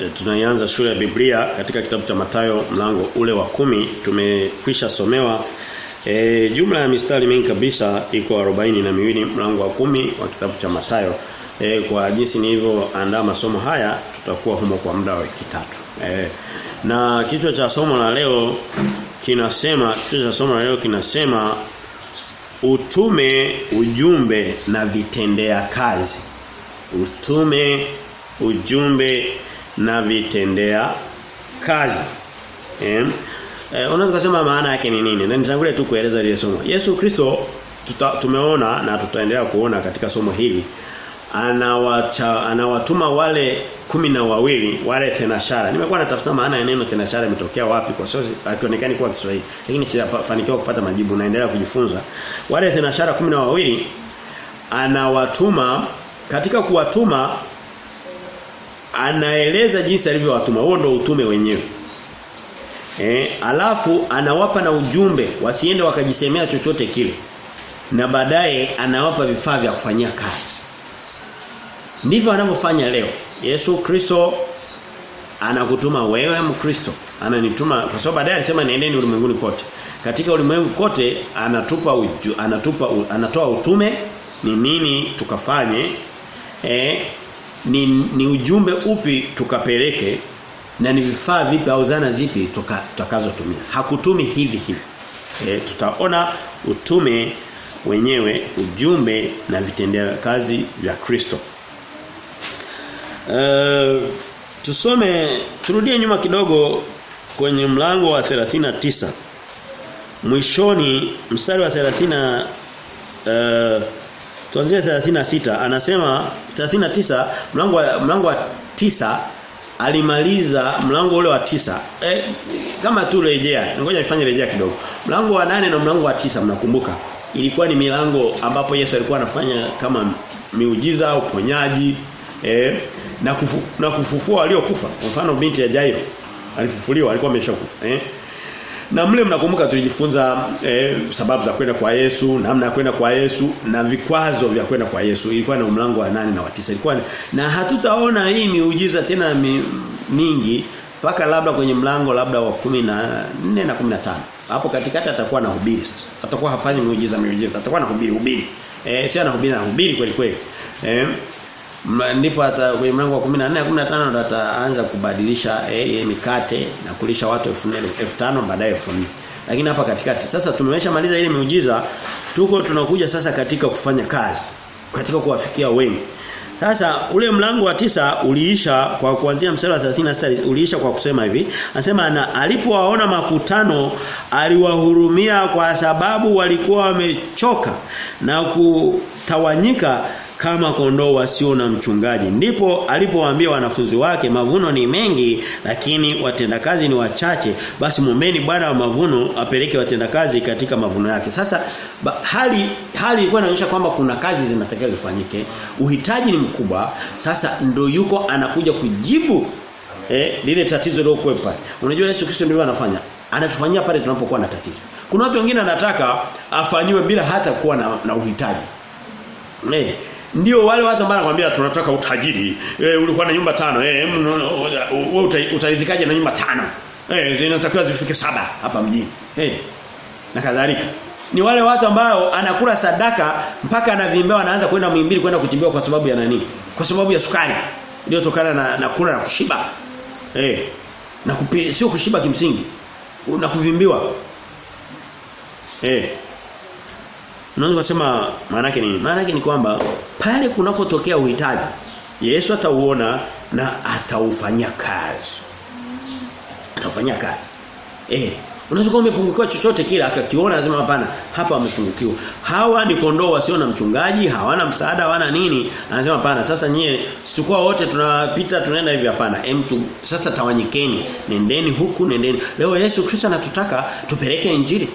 e, tunaianza shule ya Biblia katika kitabu cha Matayo mlango ule wa kumi. Tumekwisha somewa. E, jumla ya mistari mingi kabisa iko arobaini na miwili mlango wa kumi wa kitabu cha Matayo e, kwa jinsi nilivyoandaa masomo haya tutakuwa humo kwa muda wa wiki tatu. E, na kichwa cha somo la leo kinasema kichwa cha somo la leo kinasema utume ujumbe na vitendea kazi. Utume ujumbe na vitendea kazi. Eh eh unaweza kusema maana yake ni nini? Na nitangulia tu kueleza ile somo Yesu Kristo tuta, tumeona na tutaendelea kuona katika somo hili. Anawacha anawatuma wale kumi na wawili wale thenashara. Nimekuwa natafuta maana ya neno thenashara imetokea wapi kwa sababu hakionekani kuwa Kiswahili lakini sijafanikiwa kupata majibu naendelea kujifunza. Wale thenashara kumi na wawili anawatuma katika kuwatuma anaeleza jinsi alivyowatuma huo ndo utume wenyewe. Eh alafu anawapa na ujumbe wasiende wakajisemea chochote kile. Na baadaye anawapa vifaa vya kufanyia kazi. Ndivyo anavyofanya leo. Yesu Kristo anakutuma wewe mkristo. Ananituma kwa sababu baadaye alisema niendeni ulimwenguni kote. Katika ulimwengu kote anatupa uju, anatupa anatoa utume ni nini tukafanye eh ni, ni ujumbe upi tukapeleke na ni vifaa vipi au zana zipi tutakazotumia? Hakutumi hivi hivi. E, tutaona utume wenyewe ujumbe na vitendea kazi vya Kristo. Uh, tusome turudie nyuma kidogo kwenye mlango wa 39 mwishoni mstari wa 30 uh, tuanzie 36 anasema 39 mlango wa mlango wa tisa alimaliza mlango ule wa tisa. E, kama tu rejea ngoja nifanye rejea kidogo. Mlango wa nane na mlango wa tisa mnakumbuka? Ilikuwa ni milango ambapo Yesu alikuwa anafanya kama miujiza uponyaji eh na, kufu, na kufufua waliokufa. Kwa mfano binti ya Jairo alifufuliwa alikuwa ameshakufa eh na mle mnakumbuka tulijifunza eh, sababu za kwenda kwa Yesu, namna ya kwenda kwa Yesu na vikwazo vya kwenda kwa Yesu. Ilikuwa na mlango wa nane na wa tisa. Ilikuwa na hatutaona hii miujiza tena mi, mingi mpaka labda kwenye mlango labda wa kumi na nne na kumi na tano Hapo katikati atakuwa na hubiri sasa. Atakuwa hafanyi miujiza miujiza, atakuwa na hubiri hubiri. Eh sio anahubiri na hubiri kweli kweli. Eh ndipo hata kwenye mlango wa 14 15 ndo ataanza kubadilisha eh, mikate na kulisha watu 5000 baadaye 1000 lakini hapa katikati. Sasa tumeshamaliza ile miujiza tuko tunakuja sasa katika kufanya kazi katika kuwafikia wengi. Sasa ule mlango wa tisa uliisha kwa kuanzia mstari wa 36 uliisha kwa kusema hivi. Anasema na alipowaona makutano aliwahurumia kwa sababu walikuwa wamechoka na kutawanyika kama kondoo wasio na mchungaji. Ndipo alipowaambia wanafunzi wake mavuno ni mengi lakini watendakazi ni wachache. Basi muombeni Bwana wa mavuno apeleke watendakazi katika mavuno yake. Sasa ba, hali hali ilikuwa inaonyesha kwamba kuna kazi zinatakiwa zifanyike. Uhitaji ni mkubwa. Sasa ndo yuko anakuja kujibu eh lile tatizo lilokuwa pale. Unajua Yesu Kristo ndivyo anafanya. Anatufanyia pale tunapokuwa na tatizo. Kuna watu wengine anataka afanyiwe bila hata kuwa na, na uhitaji. Eh ndio wale watu ambao anakuambia tunataka utajiri. E, ulikuwa na nyumba tano. Eh wewe utarizikaje na nyumba tano? Eh zinatakiwa zifike saba hapa mjini. Eh na kadhalika. Ni wale watu ambao anakula sadaka mpaka anavimbewa anaanza kwenda mwimbili kwenda kuchimbiwa kwa sababu ya nani? Kwa sababu ya sukari iliyotokana na, na kula na kushiba. Eh na kupi, sio kushiba kimsingi. Na kuvimbiwa. Eh Unaweza kusema maana yake nini? Maana yake ni kwamba pale kunapotokea uhitaji Yesu atauona na ataufanyia kazi. Ataufanyia kazi. Eh, unaweza kuwa umepungukiwa chochote kile akakiona lazima hapana, hapa amepungukiwa. Hawa ni kondoo wasio na mchungaji, hawana msaada, hawana nini. Anasema hapana, sasa nyie situkua wote tunapita tunaenda hivi hapana. Em tu sasa tawanyikeni, nendeni huku, nendeni. Leo Yesu Kristo anatutaka tupeleke injili.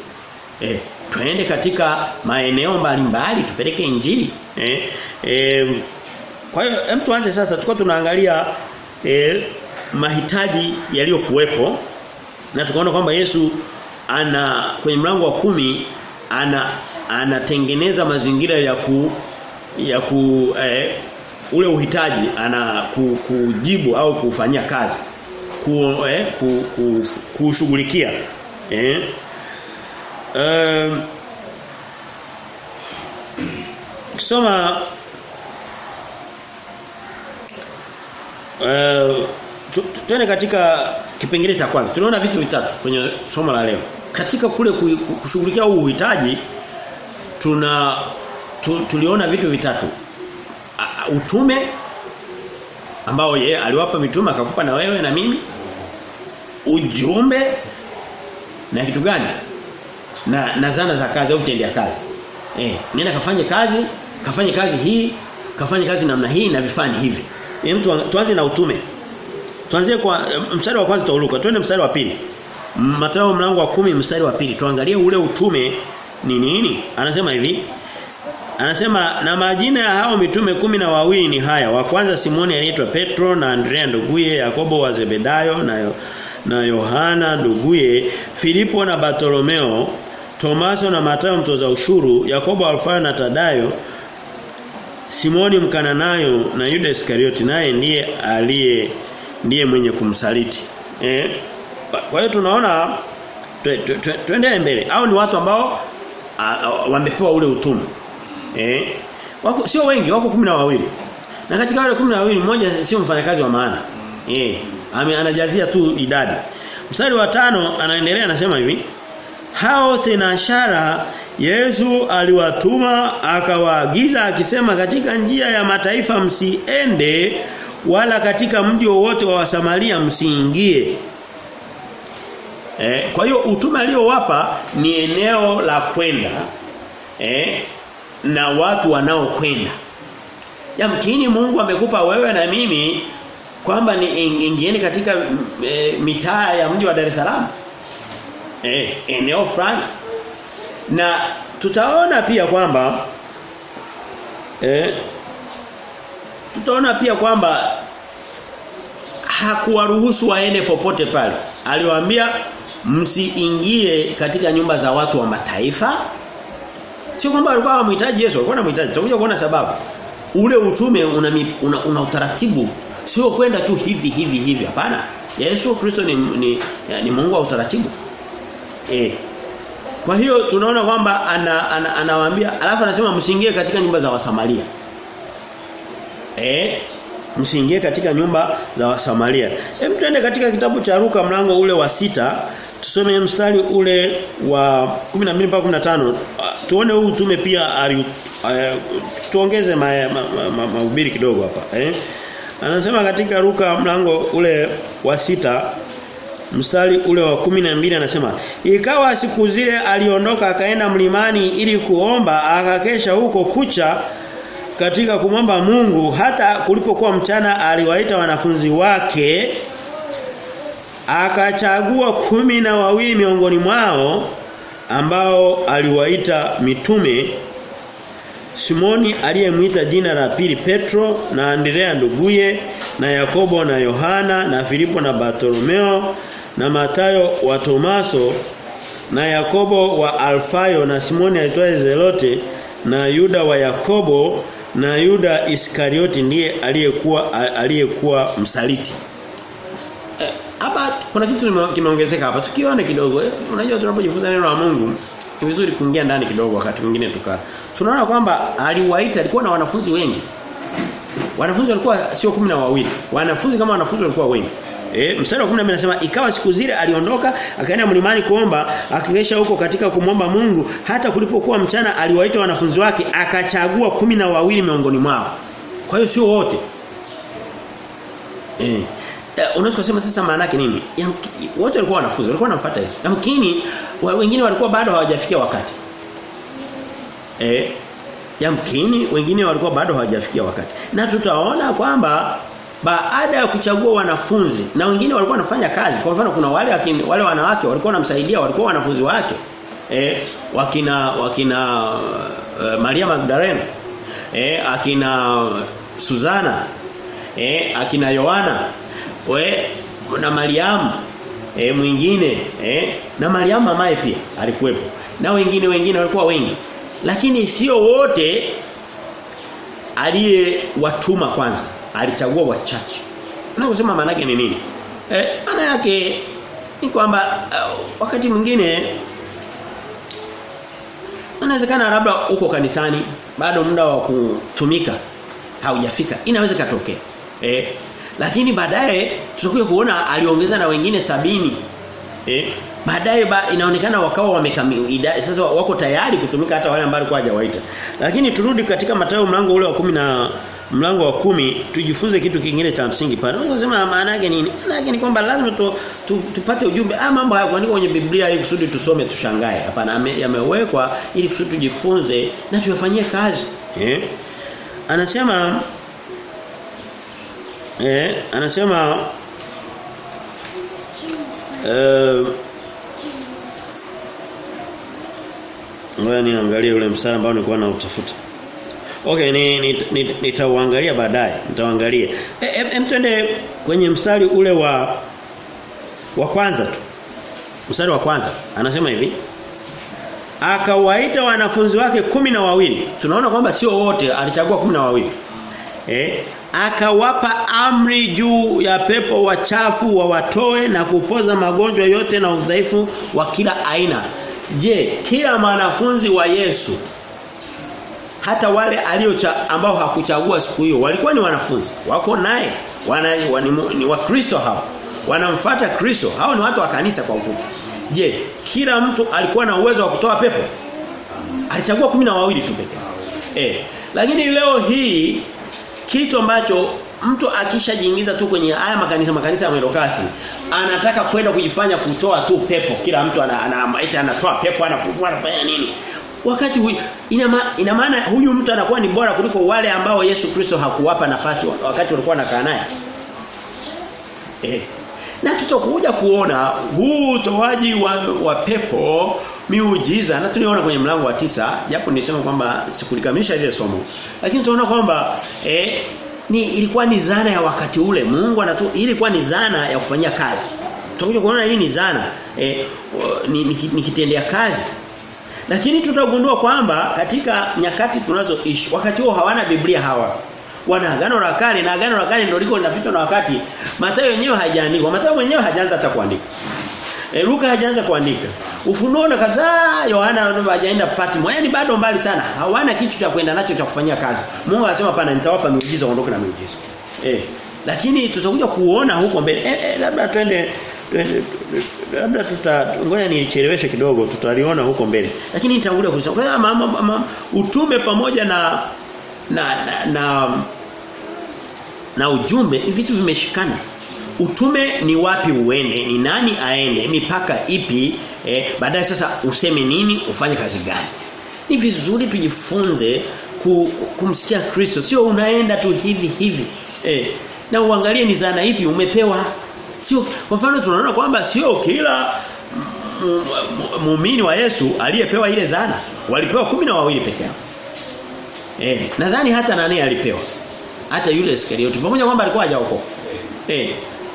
Eh, twende katika maeneo mbalimbali tupeleke injili eh, eh kwa hiyo hem tuanze sasa tukao tunaangalia eh, mahitaji yaliyokuwepo na tukaona kwamba Yesu ana kwenye mlango wa kumi ana anatengeneza mazingira ya ku ya ku eh, ule uhitaji ana ku, kujibu au kufanyia kazi ku, eh, ku, ku, kushughulikia eh Kisoma uh, tuende katika kipengele cha kwanza. Tunaona vitu vitatu kwenye somo la leo. Katika kule kushughulikia huu uhitaji tuna tu, tuliona vitu vitatu. Uh, utume ambao yeye aliwapa mitume akakupa na wewe na mimi. Ujumbe na kitu gani? Na na zana za kazi au vitendea kazi. Eh, nenda kafanye kazi, kafanye kazi hii, kafanye kazi namna hii na vifani hivi. Hem tuanze na utume. Tuanzie kwa mstari wa kwanza tauluka, Twende mstari wa pili. Mathayo mlango wa kumi mstari wa pili. Tuangalie ule utume ni nini? Anasema hivi. Anasema na majina ya hao mitume kumi na wawili ni haya. Wa kwanza Simoni aliitwa Petro na Andrea nduguye, Yakobo wa Zebedayo na na Yohana nduguye, Filipo na Bartolomeo, Tomaso na Matayo mtoza ushuru, Yakobo Alfayo na Tadayo, Simoni Mkananayo na Yuda Iskarioti naye ndiye aliye ndiye mwenye kumsaliti. Eh? Kwa hiyo tunaona tuendelee mbele. Au ni watu ambao wamepewa ule utume. Eh? Wako sio wengi, wako kumi na wawili. Na katika wale kumi na wawili mmoja sio mfanyakazi wa maana. Eh, anajazia tu idadi. Mstari wa tano anaendelea anasema hivi. Hao thenashara Yesu aliwatuma akawaagiza akisema katika njia ya mataifa msiende wala katika mji wowote wa Samaria msiingie. Eh, kwa hiyo utume aliowapa ni eneo la kwenda. Eh, na watu wanaokwenda. Yamkini Mungu amekupa wewe na mimi kwamba ni ingieni katika e, mitaa ya mji wa Dar es Salaam. Eh, eneo fulani. Na tutaona pia kwamba eh tutaona pia kwamba hakuwaruhusu waende popote pale. Aliwaambia msiingie katika nyumba za watu wa mataifa. Sio kwamba walikuwa anamhitaji Yesu, walikuwa wanamhitaji. Tutakuja kuona sababu. Ule utume una, una, una utaratibu sio kwenda tu hivi hivi hivi hapana. Yesu Kristo ni, ni, ni Mungu wa utaratibu. Eh. Kwa hiyo tunaona kwamba anawaambia ana, ana alafu anasema msiingie katika nyumba za Wasamaria. Eh? Msiingie katika nyumba za Wasamaria. Hem tuende katika kitabu cha Ruka mlango ule wa sita tusome mstari ule wa 12 mpaka 15 tuone huu utume pia uh, tuongeze mahubiri ma, ma, ma, ma, kidogo hapa eh Anasema katika Ruka mlango ule wa sita mstari ule wa kumi na mbili anasema ikawa siku zile aliondoka akaenda mlimani ili kuomba akakesha huko kucha katika kumwomba Mungu. Hata kulipokuwa mchana aliwaita wanafunzi wake akachagua kumi na wawili miongoni mwao ambao aliwaita mitume. Simoni aliyemwita jina la pili Petro na Andrea nduguye na Yakobo na Yohana na Filipo na Bartolomeo na Matayo wa Tomaso na Yakobo wa Alfayo na Simoni aitwaye Zelote na Yuda wa Yakobo na Yuda Iskarioti ndiye aliyekuwa aliyekuwa msaliti. Hapa eh, kuna kitu kimeongezeka hapa. Tukione kidogo. Eh, unajua tunapojifunza neno la Mungu ni vizuri kuingia ndani kidogo wakati mwingine tukaa. Tunaona kwamba aliwaita alikuwa na wanafunzi wengi. Wanafunzi walikuwa sio kumi na wawili. Wanafunzi kama wanafunzi walikuwa wengi. Eh mstari wa 12 anasema ikawa siku zile aliondoka akaenda mlimani kuomba akikesha huko katika kumomba Mungu hata kulipokuwa mchana aliwaita wanafunzi wake akachagua kumi na wawili miongoni mwao. Kwa hiyo sio wote. Eh unaweza kusema sasa maana yake nini? Wote walikuwa wanafunzi, walikuwa wanamfuata Yesu. Yamkini wengine walikuwa bado hawajafikia wakati. Eh yamkini wengine walikuwa bado hawajafikia wakati. Na tutaona kwamba baada ya kuchagua wanafunzi na wengine walikuwa wanafanya kazi. Kwa mfano kuna wale wakini, wale wanawake walikuwa wanamsaidia, walikuwa wanafunzi wake. Eh wakina wakina uh, Maria Magdalena. Eh akina Suzana. Eh akina Yohana. We, na Mariamu eh mwingine eh na Mariamu mamaye pia alikuwepo na wengine wengine walikuwa wengi lakini sio wote aliyewatuma kwanza alichagua wachache. Na kusema maana yake ni nini? Eh maana yake ni kwamba uh, wakati mwingine inawezekana labda uko kanisani bado muda wa kutumika haujafika. Inaweza katokea. Eh lakini baadaye tutakuja kuona aliongeza na wengine sabini Eh baadaye ba, inaonekana wakawa wamekamilika sasa wako tayari kutumika hata wale ambao walikuwa hajawaita. Lakini turudi katika Mathayo mlango ule wa kumi na mlango wa kumi tujifunze kitu kingine cha msingi pale. Unasema maana yake nini? Maana yake ni kwamba lazima tu, tu, tupate ujumbe. Ah mambo haya kuandika kwenye Biblia ili kusudi tusome tushangae. Hapana yamewekwa ili kusudi tujifunze na tuyafanyie kazi. Eh? Anasema eh anasema eh Ngoja niangalie ule mstari ambao nilikuwa nautafuta. Okay, ni nitauangalia ni, ni baadaye. Nitauangalia. Hem e, kwenye mstari ule wa wa kwanza tu. Mstari wa kwanza anasema hivi. Akawaita wanafunzi wake kumi na wawili. Tunaona kwamba sio wote, alichagua kumi na wawili. Eh? Akawapa amri juu ya pepo wachafu wawatoe na kupoza magonjwa yote na udhaifu wa kila aina. Je, kila mwanafunzi wa Yesu hata wale aliocha ambao hakuchagua siku hiyo walikuwa ni wanafunzi. Wako naye. Wana ni, ni wakristo hao. Wanamfuata Kristo. Hao ni watu wa kanisa kwa ufupi. Je kila mtu alikuwa na uwezo wa kutoa pepo? Alichagua kumi na wawili tu pekee eh lakini leo hii kitu ambacho mtu akishajiingiza tu kwenye haya makanisa makanisa ya mwendokasi anataka kwenda kujifanya kutoa tu pepo. Kila mtu ana, ana, ana anatoa pepo anafufua anafanya nini wakati ina, maana huyu mtu anakuwa ni bora kuliko wale ambao Yesu Kristo hakuwapa nafasi wakati walikuwa wanakaa naye. Eh. Na tutakuja kuona huu utoaji wa, wa pepo miujiza na tuliona kwenye mlango wa tisa japo nilisema kwamba sikulikamilisha ile somo. Lakini tunaona kwamba eh ni ilikuwa ni zana ya wakati ule. Mungu anatu ilikuwa ni zana ya kufanyia kazi. Tutakuja kuona hii ni zana eh, ni, ni, ni kazi lakini tutagundua kwamba katika nyakati tunazoishi wakati huo hawana Biblia hawa. Wana agano la kale na agano la kale ndio liko linapitwa na wakati Mathayo yenyewe hajaandikwa. Mathayo mwenyewe hajaanza hata kuandika. E, Luka hajaanza kuandika. Ufunuo na kabisa Yohana hajaenda pati Yaani bado mbali sana. Hawana kitu cha kwenda nacho cha kufanyia kazi. Mungu anasema pana nitawapa miujiza ondoke na miujiza. Eh lakini tutakuja kuona huko mbele. Eh, eh, labda twende labda tuta ngoja nicheleweshe kidogo tutaliona huko mbele. Lakini nitangulia kusema utume pamoja na na na, na na ujumbe vitu vimeshikana. Utume ni wapi uende ni nani aende mipaka ipi eh, baadaye sasa useme nini ufanye kazi gani. Ni vizuri tujifunze ku, kumsikia Kristo. Sio unaenda tu hivi hivi eh, na uangalie ni zana ipi umepewa sio kwa mfano tunaona kwamba sio kila muumini wa Yesu aliyepewa ile zana walipewa kumi na wawili peke yao. Eh nadhani hata nani alipewa? Hata yule Iskarioti pamoja kwamba alikuwa hajaokoka. Eh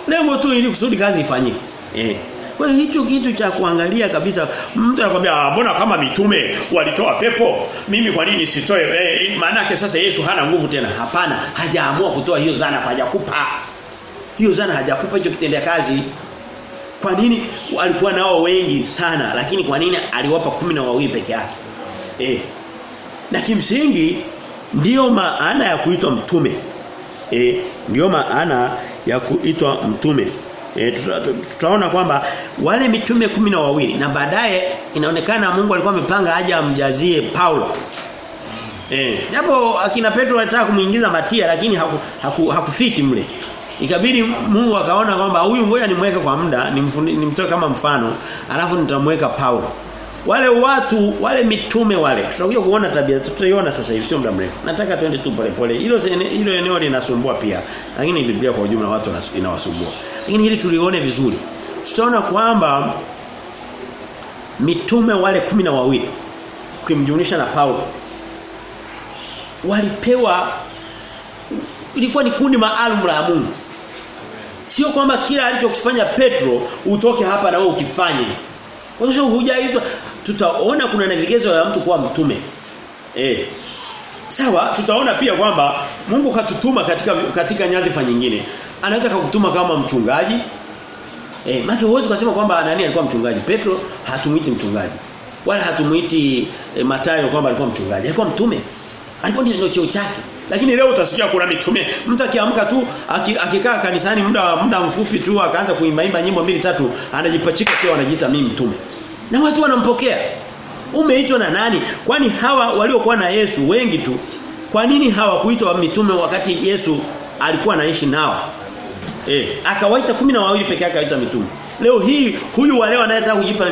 lengo tu ili kusudi kazi ifanyike. Eh kwa hiyo hicho kitu cha kuangalia kabisa mtu anakuambia mbona kama mitume walitoa pepo? Mimi kwa nini sitoe? Eh, maana sasa Yesu hana nguvu tena. Hapana hajaamua kutoa hiyo zana kwa hajakupa hiyo zana hajakupa hicho kitendea kazi. Kwa nini alikuwa nao wengi sana lakini kwa nini aliwapa kumi na wawili peke yake? Eh. Na kimsingi ndiyo maana ya kuitwa mtume. Eh ndiyo maana ya kuitwa mtume. E, tutaona kwamba wale mitume kumi na wawili na baadaye inaonekana Mungu alikuwa amepanga aje amjazie Paulo. Eh, japo akina Petro alitaka kumuingiza Matia lakini haku, haku, hakufiti mle. Ikabidi Mungu akaona kwamba huyu ngoja nimweke kwa muda nimtoe kama mfano alafu nitamweka Paulo. Wale watu wale mitume wale Tunakuja kuona tabia tutaiona sasa hivi sio muda mrefu. Nataka twende tu pole pole. Hilo hilo eneo linasumbua pia. Lakini Biblia kwa ujumla watu inawasumbua. Lakini hili tulione vizuri. Tutaona kwamba mitume wale kumi na wawili ukimjumlisha na Paulo walipewa ilikuwa ni kundi maalum la Mungu. Sio kwamba kila alichokifanya Petro utoke hapa na wewe ukifanye. Kwa hiyo hujaitwa tutaona kuna na vigezo vya mtu kuwa mtume. Eh. Sawa, tutaona pia kwamba Mungu katutuma katika katika nyadhifa nyingine. Anaweza kukutuma kama mchungaji. Eh, maana huwezi kusema kwamba nani alikuwa mchungaji. Petro hatumuiti mchungaji. Wala hatumuiti e, Mathayo kwamba alikuwa mchungaji. Alikuwa mtume. Alikuwa ndio cheo chake. Lakini leo utasikia kuna mitume. Mtu akiamka tu akikaa kanisani muda muda mfupi tu akaanza kuimba imba nyimbo mbili tatu anajipachika kwa anajiita mimi mtume. Na watu wanampokea. Umeitwa na nani? Kwani hawa waliokuwa na Yesu wengi tu. Kwa nini hawakuitwa mitume wakati Yesu alikuwa anaishi nao? Eh, akawaita kumi na wawili peke yake akaita mitume. Leo hii huyu wale anayetaka kujipa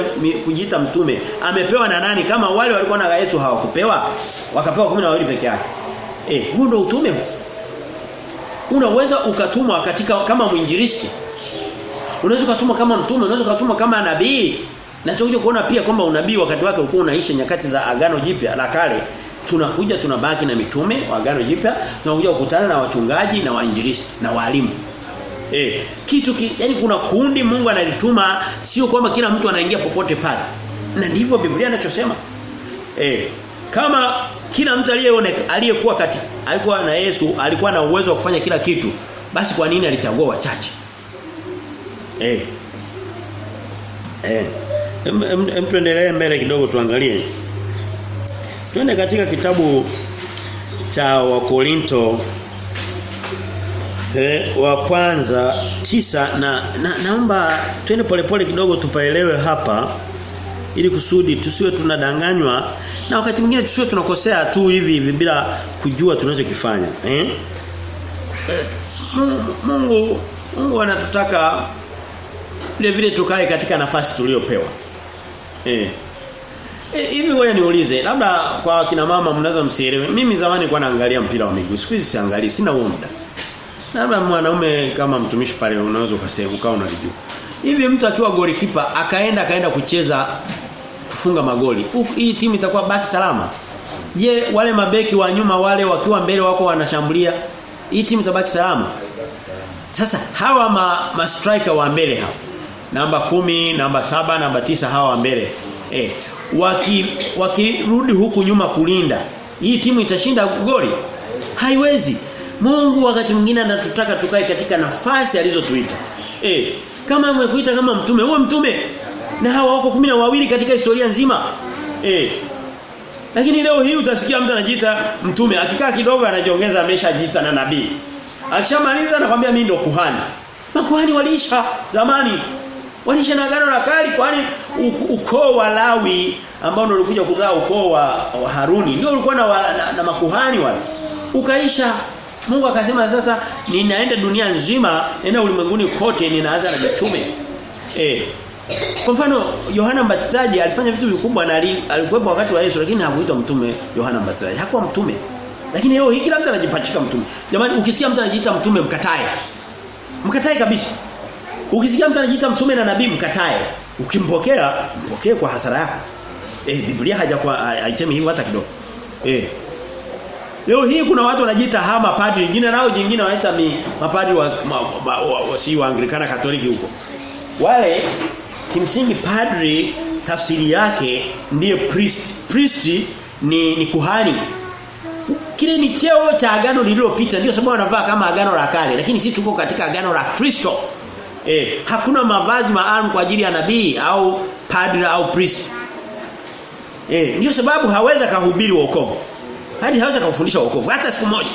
kujiita mtume amepewa na nani kama wale walikuwa na Yesu hawakupewa? Wakapewa kumi na wawili peke yake. Eh, huo ndio utume. Unaweza ukatumwa katika kama mwinjilisti. Unaweza ukatumwa kama mtume, unaweza ukatumwa kama nabii. Na tutakuja kuona pia kwamba unabii wakati wake ulikuwa unaisha nyakati za agano jipya la kale. Tunakuja tunabaki na mitume wa agano jipya, tunakuja kukutana na wachungaji na wainjilisti na walimu. Eh, kitu ki, yani kuna kundi Mungu analituma sio kwamba kila mtu anaingia popote pale. Na ndivyo Biblia inachosema. Eh, kama kila mtu aliyeoneka aliyekuwa kati alikuwa na Yesu alikuwa na uwezo wa kufanya kila kitu, basi kwa nini alichagua wachache? Eh. Eh. Em, tuendelee mbele kidogo tuangalie. Tuende katika kitabu cha Wakorinto eh, wa kwanza tisa na, na naomba twende polepole kidogo tupaelewe hapa ili kusudi tusiwe tunadanganywa na wakati mwingine tusiwe tunakosea tu hivi hivi bila kujua tunachokifanya eh? Mungu, Mungu anatutaka vile vile tukae katika nafasi tuliyopewa. Eh. E, hivi wewe niulize labda kwa kina mama mnaweza msielewe. Mimi zamani kwa naangalia mpira wa miguu. Siku hizi siangalii, sina huo muda. Labda mwanaume kama mtumishi pale unaweza ukasema ukawa unalijua. Hivi mtu akiwa golikipa akaenda akaenda kucheza kufunga magoli. Hii timu itakuwa baki salama. Je, wale mabeki wa nyuma wale wakiwa mbele wako wanashambulia, hii timu itabaki salama? Sasa hawa ma, ma striker wa mbele hapo. Namba kumi, namba saba, namba tisa hawa wa mbele. Eh, waki wakirudi huku nyuma kulinda, hii timu itashinda goli? Haiwezi. Mungu wakati mwingine anatutaka tukae katika nafasi alizotuita. Eh, kama umekuita kama mtume, wewe mtume. Na hawa wako kumi na wawili katika historia nzima. Eh. Lakini leo hii utasikia mtu anajiita mtume, akikaa kidogo anajiongeza ameshajiita na nabii. Akishamaliza anakuambia mimi ndo kuhani. Makuhani waliisha zamani. Waliisha na agano la kale kwani ukoo wa Lawi ambao ndio ulikuja kuzaa ukoo wa, wa Haruni ndio ulikuwa na, na, na makuhani wale. Ukaisha Mungu akasema sasa ninaenda dunia nzima, nenda ulimwenguni kote ninaanza na mitume. Eh. Kwa mfano Yohana Mbatizaji alifanya vitu vikubwa na alikuwepo wakati wa Yesu lakini hakuitwa mtume Yohana Mbatizaji. Hakuwa mtume. Lakini leo hii kila mtu anajipachika mtume. Jamani ukisikia mtu anajiita mtume mkatae. Mkatae kabisa. Ukisikia mtu anajiita mtume na nabii mkatae. Ukimpokea, mpokee kwa hasara yako. Eh Biblia haja kwa haisemi hivyo hata kidogo. Eh. Leo hii kuna watu wanajiita hama padri, jina nao jingine wanaita mapadri wa, wa, wa, wa, wa si wa Anglikana Katoliki huko. Wale kimsingi padri tafsiri yake ndiye priest. Priest ni, ni kuhani. Kile ni cheo cha agano lililopita ndio sababu wanavaa kama agano la kale lakini sisi tuko katika agano la Kristo. Eh, hakuna mavazi maalum kwa ajili ya nabii au padri au priest. Eh, ndio sababu haweza kahubiri wokovu. Hadi haweza kufundisha wokovu hata siku moja.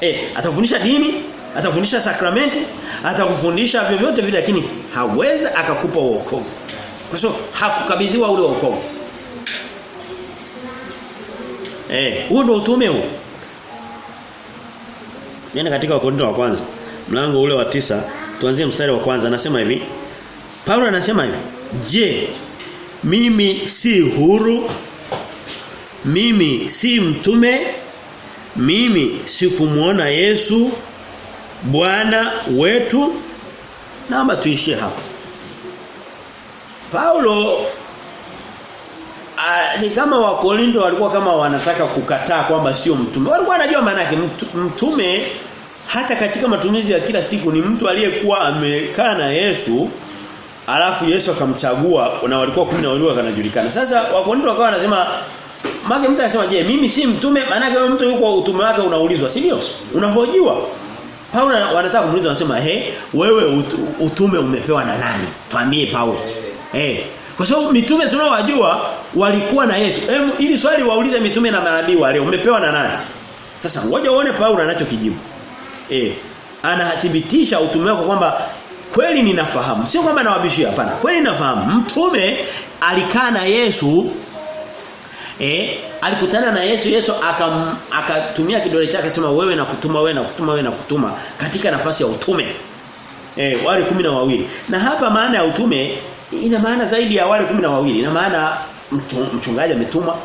Eh, atafundisha dini, atakufundisha sakramenti, atakufundisha vyovyote vile lakini hawezi akakupa wokovu. Kwa sababu hakukabidhiwa ule wokovu. Eh, huo ndio utume huo. Nenda katika Wakorintho wa kwanza, mlango ule wa tisa, tuanzie mstari wa kwanza anasema hivi. Paulo anasema hivi, "Je, mimi si huru? Mimi si mtume? Mimi sikumuona Yesu Bwana wetu?" Naomba tuishie hapo. Paulo a, ni kama wakorinto walikuwa kama wanataka kukataa kwamba sio mtume. Walikuwa wanajua maana yake mtume hata katika matumizi ya kila siku ni mtu aliyekuwa amekaa na Yesu alafu Yesu akamchagua na walikuwa 10 na walikuwa kanajulikana. Sasa wakorinto wakawa wanasema Mage mtu anasema je, mimi si mtume? Maana mtu yuko utume wake unaulizwa, si ndio? Unahojiwa. Paulo wanataka kumuliza wanasema, "He, wewe utume umepewa na nani?" Tuambie Paulo. Eh. Kwa sababu mitume tunaowajua walikuwa na Yesu. Hem ili swali waulize mitume na manabii wale umepewa na nani? Sasa ngoja uone Paulo anachokijibu. Eh. Anathibitisha utume wako kwamba kweli ninafahamu. Sio kwamba nawabishia hapana. Kweli ninafahamu. Mtume alikaa na Yesu eh alikutana na Yesu Yesu akatumia kidole chake akasema wewe na kutuma wewe na kutuma wewe na kutuma katika nafasi ya utume. Eh wale kumi na wawili. Na hapa maana ya utume ina maana zaidi ya wale kumi na wawili. Ina maana mchungaji ametumwa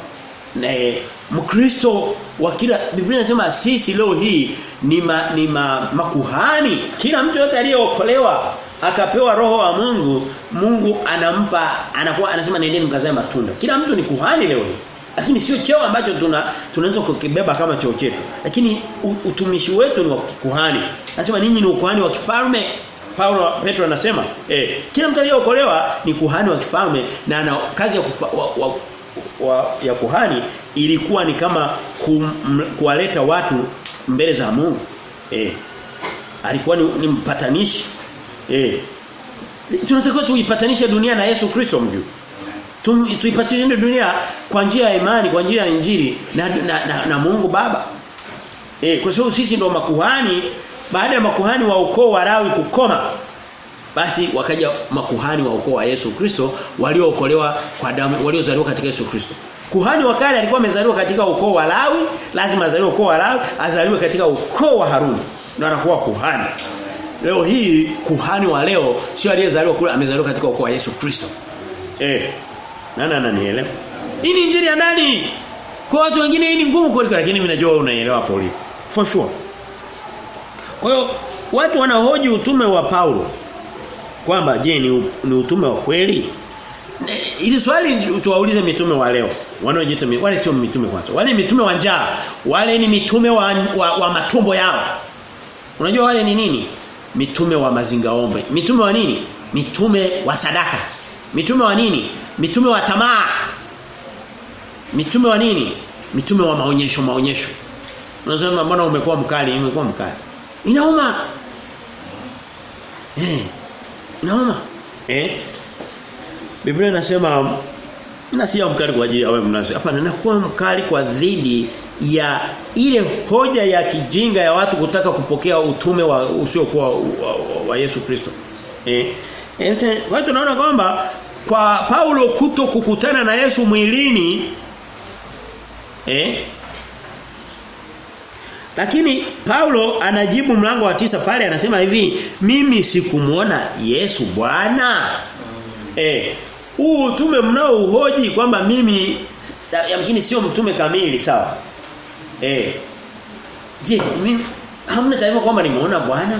na Mkristo wa kila Biblia inasema sisi leo hii ni ma, ni ma, makuhani. Kila mtu yote aliyeokolewa akapewa roho wa Mungu, Mungu anampa anakuwa anasema nendeni mkazae matunda. Kila mtu ni kuhani leo hii. Lakini sio cheo ambacho tuna tunaweza kukibeba kama cheo chetu. Lakini utumishi wetu ni wa kuhani. Anasema ninyi ni ukuhani wa kifalme. Paulo Petro anasema eh kila mtu aliyeokolewa ni kuhani wa kifalme na ana kazi ya kufa, wa, wa, wa, ya kuhani ilikuwa ni kama kuwaleta watu mbele za Mungu. Eh alikuwa ni, ni mpatanishi. Eh tunatakiwa tuipatanishe dunia na Yesu Kristo mjuu tuipatanishe dunia kwa njia ya imani kwa njia ya injili na, na, na, na Mungu Baba. Eh kwa sababu sisi ndio makuhani baada ya makuhani wa ukoo wa Lawi kukoma basi wakaja makuhani wa ukoo wa Yesu Kristo waliookolewa kwa damu waliozaliwa katika Yesu Kristo. Kuhani wa kale alikuwa amezaliwa katika ukoo wa Lawi, lazima azaliwe ukoo wa Lawi, azaliwe katika ukoo wa Haruni na anakuwa kuhani. Leo hii kuhani wa leo sio aliyezaliwa kule amezaliwa katika ukoo wa Yesu Kristo. Eh. Nani ananielewa? Hii ni injili ya nani? Kwa watu wengine hii ni ngumu kuliko lakini mimi najua unaelewa poli. For sure. Kwa hiyo watu wanahoji utume wa Paulo kwamba je ni, ni utume wa kweli? Ili swali tuwaulize mitume wa leo. Wanaojiita wale sio mitume kwanza. Wale ni mitume wa njaa, wale ni mitume wa, wa, wa matumbo yao. Unajua wale ni nini? Mitume wa mazingaombe. Mitume wa nini? Mitume wa sadaka. Mitume wa nini? Mitume wa tamaa. Mitume wa nini? Mitume wa maonyesho maonyesho. Unasema mbona umekuwa mkali? Umekuwa mkali. Inauma. Eh. Inauma. Eh? Biblia inasema inasia mkali kwa ajili ya wewe mnasi. Hapana, nakuwa mkali kwa dhidi ya ile hoja ya kijinga ya watu kutaka kupokea utume wa usiokuwa wa, wa, wa Yesu Kristo. Eh? Ente, watu naona kwamba kwa Paulo kuto kukutana na Yesu mwilini eh? Lakini Paulo anajibu mlango wa tisa pale anasema hivi mimi sikumuona Yesu Bwana. Eh huu utume mnao uhoji kwamba mimi yamkini sio mtume kamili sawa? Eh je mimi hamna taarifa kwamba nimeona Bwana?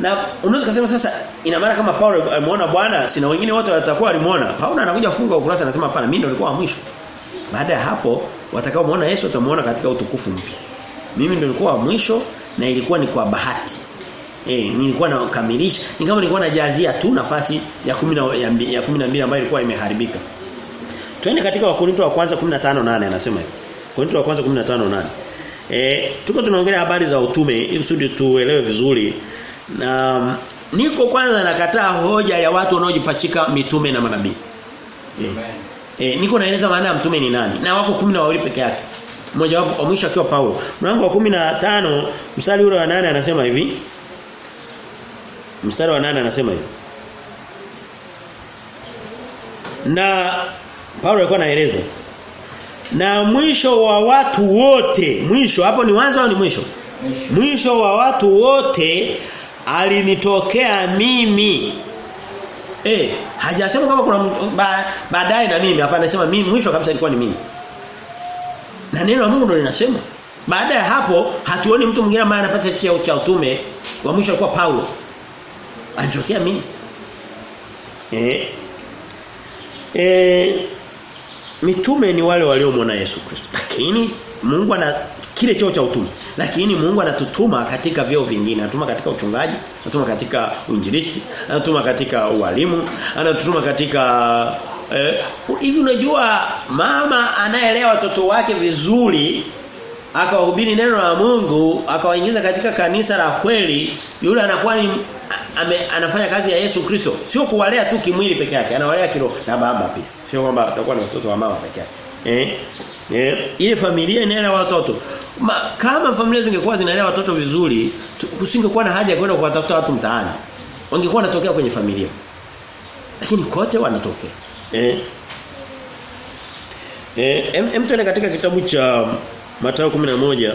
Na unaweza kusema sasa ina maana kama Paulo alimuona Bwana sina wengine wote watakuwa alimuona. Paulo anakuja funga ukurasa anasema hapana mimi ndo nilikuwa wa mwisho. Baada ya hapo watakao muona Yesu watamuona katika utukufu mpya. Mimi ndo nilikuwa wa mwisho na ilikuwa ni kwa bahati. Eh nilikuwa nakamilisha ni kama nilikuwa najazia tu nafasi ya 10 ya 12 ambayo ilikuwa imeharibika. Twende katika Wakorinto wa kwanza 15:8 anasema hivi. Wakorinto wa kwanza 15:8. Eh tuko tunaongelea habari za utume ili kusudi tuelewe vizuri na niko kwanza nakataa hoja ya watu wanaojipachika mitume na manabii. Eh. Eh niko naeleza maana ya mtume ni nani na wako 12 peke yake. Mmoja wapo wa mwisho akiwa Paulo. Mlango wa 15 mstari ule wa 8 anasema hivi. Mstari wa 8 anasema hivi. Na Paulo alikuwa anaeleza na mwisho wa watu wote mwisho hapo ni mwanzo au ni mwisho mwisho, mwisho wa watu wote alinitokea mimi. Eh hajasema kama kuna ba, baadaye na mimi. Hapa anasema mimi mwisho kabisa ilikuwa ni mimi. Na neno la Mungu ndo linasema. Baada ya hapo hatuoni mtu mwingine ambaye anapata cheo cha utume. Wa mwisho alikuwa Paulo. Anitokea mimi. Eh. Eh mitume ni wale waliomwona Yesu Kristo. Lakini Mungu ana kile cheo cha utume. Lakini Mungu anatutuma katika vyeo vingine. Anatuma katika uchungaji anatuma katika uinjilisti anatuma katika ualimu anatutuma katika eh, hivi unajua mama anaelewa watoto wake vizuri akawahubiri neno la Mungu akawaingiza katika kanisa la kweli yule anakuwa ni ame, anafanya kazi ya Yesu Kristo. Sio kuwalea tu kimwili peke yake anawalea kiroho na baba pia. Sio kwamba atakuwa ni watoto wa mama peke yake eh? Eh? Ile familia inaelewa watoto. Ma, kama familia zingekuwa zinaelewa watoto vizuri usingekuwa na haja ya kwenda kuwatafuta watu mtaani wangekuwa wanatokea kwenye familia. Lakini kote wanatokea. Eh? Eh? Em, em tuende katika kitabu cha Mathayo 11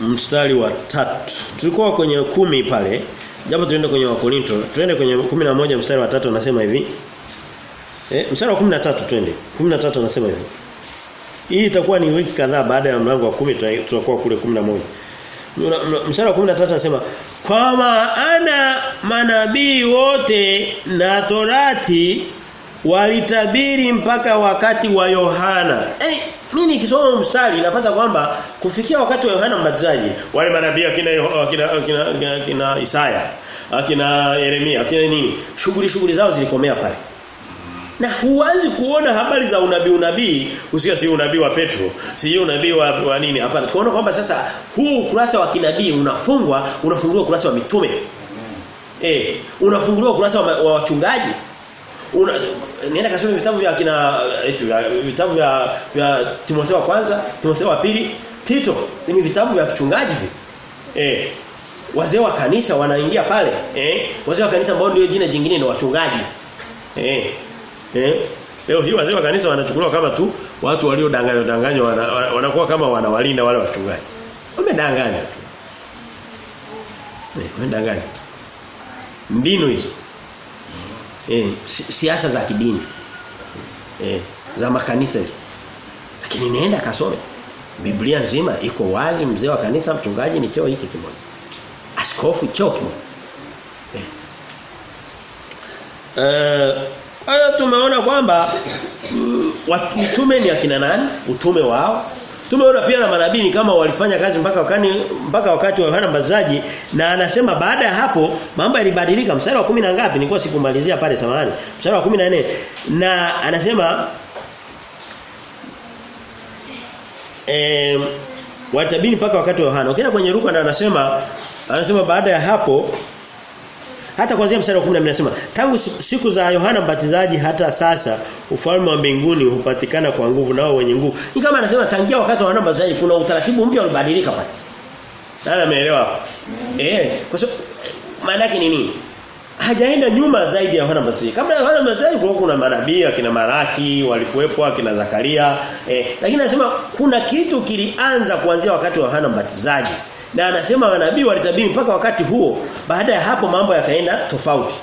mstari wa tatu. Tulikuwa kwenye kumi pale japo tuende kwenye wakorinto tuende kwenye 11 mstari wa tatu anasema hivi eh mstari wa 13 twende 13 anasema hivi hii itakuwa ni wiki kadhaa baada ya mlango wa 10 tutakuwa kule 11 mstari wa 13 anasema kwa maana manabii wote na torati walitabiri mpaka wakati wa Yohana. Yaani mimi nikisoma mstari napata kwamba kufikia wakati wa Yohana Mbatizaji wale manabii akina akina, akina Isaya, akina Yeremia, akina nini? Shughuli shughuli zao zilikomea pale. Na huanzi kuona habari za unabii unabii, usio si unabii wa Petro, si unabii wa, wa nini hapana. Tunaona kwamba sasa huu ukurasa wa kinabii unafungwa, unafunguliwa ukurasa wa mitume. Eh, unafunguliwa ukurasa wa, wa wachungaji. Una nienda kasome vitabu vya kina vitabu vya vya Timotheo wa kwanza, Timotheo wa pili, Tito. Ni vitabu vya kuchungaji vi. Eh, wazee wa kanisa wanaingia pale. Eh, wazee wa kanisa ambao ndio jina jingine ni wachungaji. Eh, Eh? Leo hii wazee wa kanisa wanachukuliwa kama tu watu waliodanganywa danganywa wanakuwa kama wanawalinda wale wachungaji. Wamedanganya tu. Eh, wamedanganya. Mbinu hizo. Eh, siasa za kidini. Eh, za makanisa hizo. Lakini nienda kasome. Biblia nzima iko wazi mzee wa kanisa mchungaji ni cheo hiki kimoja. Askofu cheo kimoja. Eh. Uh, hiyo tumeona kwamba utume ni akina nani? Utume wao. Tumeona pia na manabii kama walifanya kazi mpaka wakati mpaka wakati wa Yohana Mbatizaji na anasema baada ya hapo mambo yalibadilika mstari wa kumi na ngapi nilikuwa sikumalizia pale samahani mstari wa 14 na anasema eh watabini mpaka wakati wa Yohana. Ukienda kwenye Luka na anasema anasema baada ya hapo hata kuanzia mstari wa 10 anasema tangu siku za Yohana Mbatizaji hata sasa ufalme wa mbinguni hupatikana kwa nguvu nao wenye nguvu. Ni kama anasema tangia wakati wa Yohana Mbatizaji kuna utaratibu mpya ulibadilika pale. Nani ameelewa hapo? Eh, kwa sababu maana yake ni nini? Hajaenda nyuma zaidi ya Yohana Mbatizaji. Kabla ya Yohana Mbatizaji kulikuwa kuna manabii akina Maraki, walikuwepo akina Zakaria, eh, lakini anasema kuna kitu kilianza kuanzia wakati wa Yohana Mbatizaji. Na anasema manabii walitabiri mpaka wakati huo. Baada ya hapo mambo yakaenda tofauti.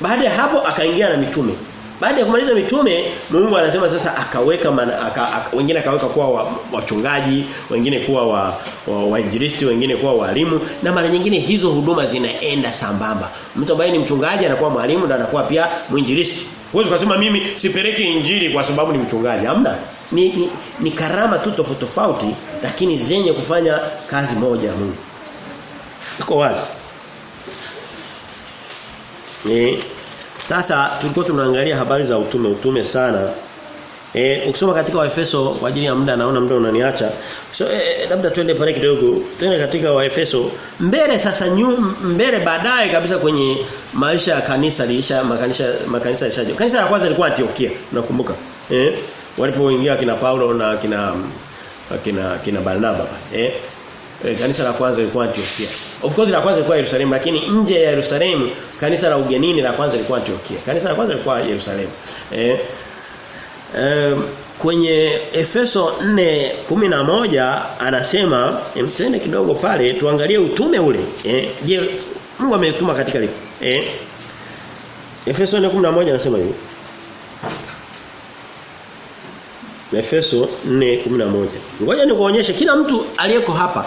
Baada ya hapo akaingia na mitume. Baada ya kumaliza mitume, Mungu anasema sasa akaweka mana, aka, aka, wengine akaweka kuwa wachungaji, wa wengine kuwa wa wainjilisti, wa wengine kuwa walimu na mara nyingine hizo huduma zinaenda sambamba. Mtu ambaye ni mchungaji anakuwa mwalimu na anakuwa pia mwinjilisti. Huwezi kusema mimi sipeleki injili kwa sababu ni mchungaji. Hamna. Ni, ni, ni karama tu tofauti tofauti lakini zenye kufanya kazi moja Mungu. Iko wazi. Ni sasa tulikuwa tunaangalia habari za utume utume sana. Eh ukisoma katika Waefeso kwa ajili ya muda naona muda unaniacha. So e, labda twende pale kidogo. Twende katika Waefeso mbele sasa nyu, mbele baadaye kabisa kwenye maisha ya kanisa liisha makanisa makanisa yalishaje. Kanisa la kwanza lilikuwa Antiokia unakumbuka? Eh walipoingia kina Paulo na kina kina kina Barnaba eh E, kanisa la kwanza lilikuwa Antiochia. Of course la kwanza lilikuwa Yerusalemu lakini nje ya Yerusalemu kanisa la ugenini la kwanza lilikuwa Antiochia. Kanisa la kwanza lilikuwa Yerusalemu. Eh, eh kwenye Efeso 4:11 anasema msende kidogo pale tuangalie utume ule. Eh, je, Mungu ametuma katika lipi? Eh. Efeso 4:11 anasema hivi. Efeso 4:11. Ngoja nikuonyeshe kila mtu aliyeko hapa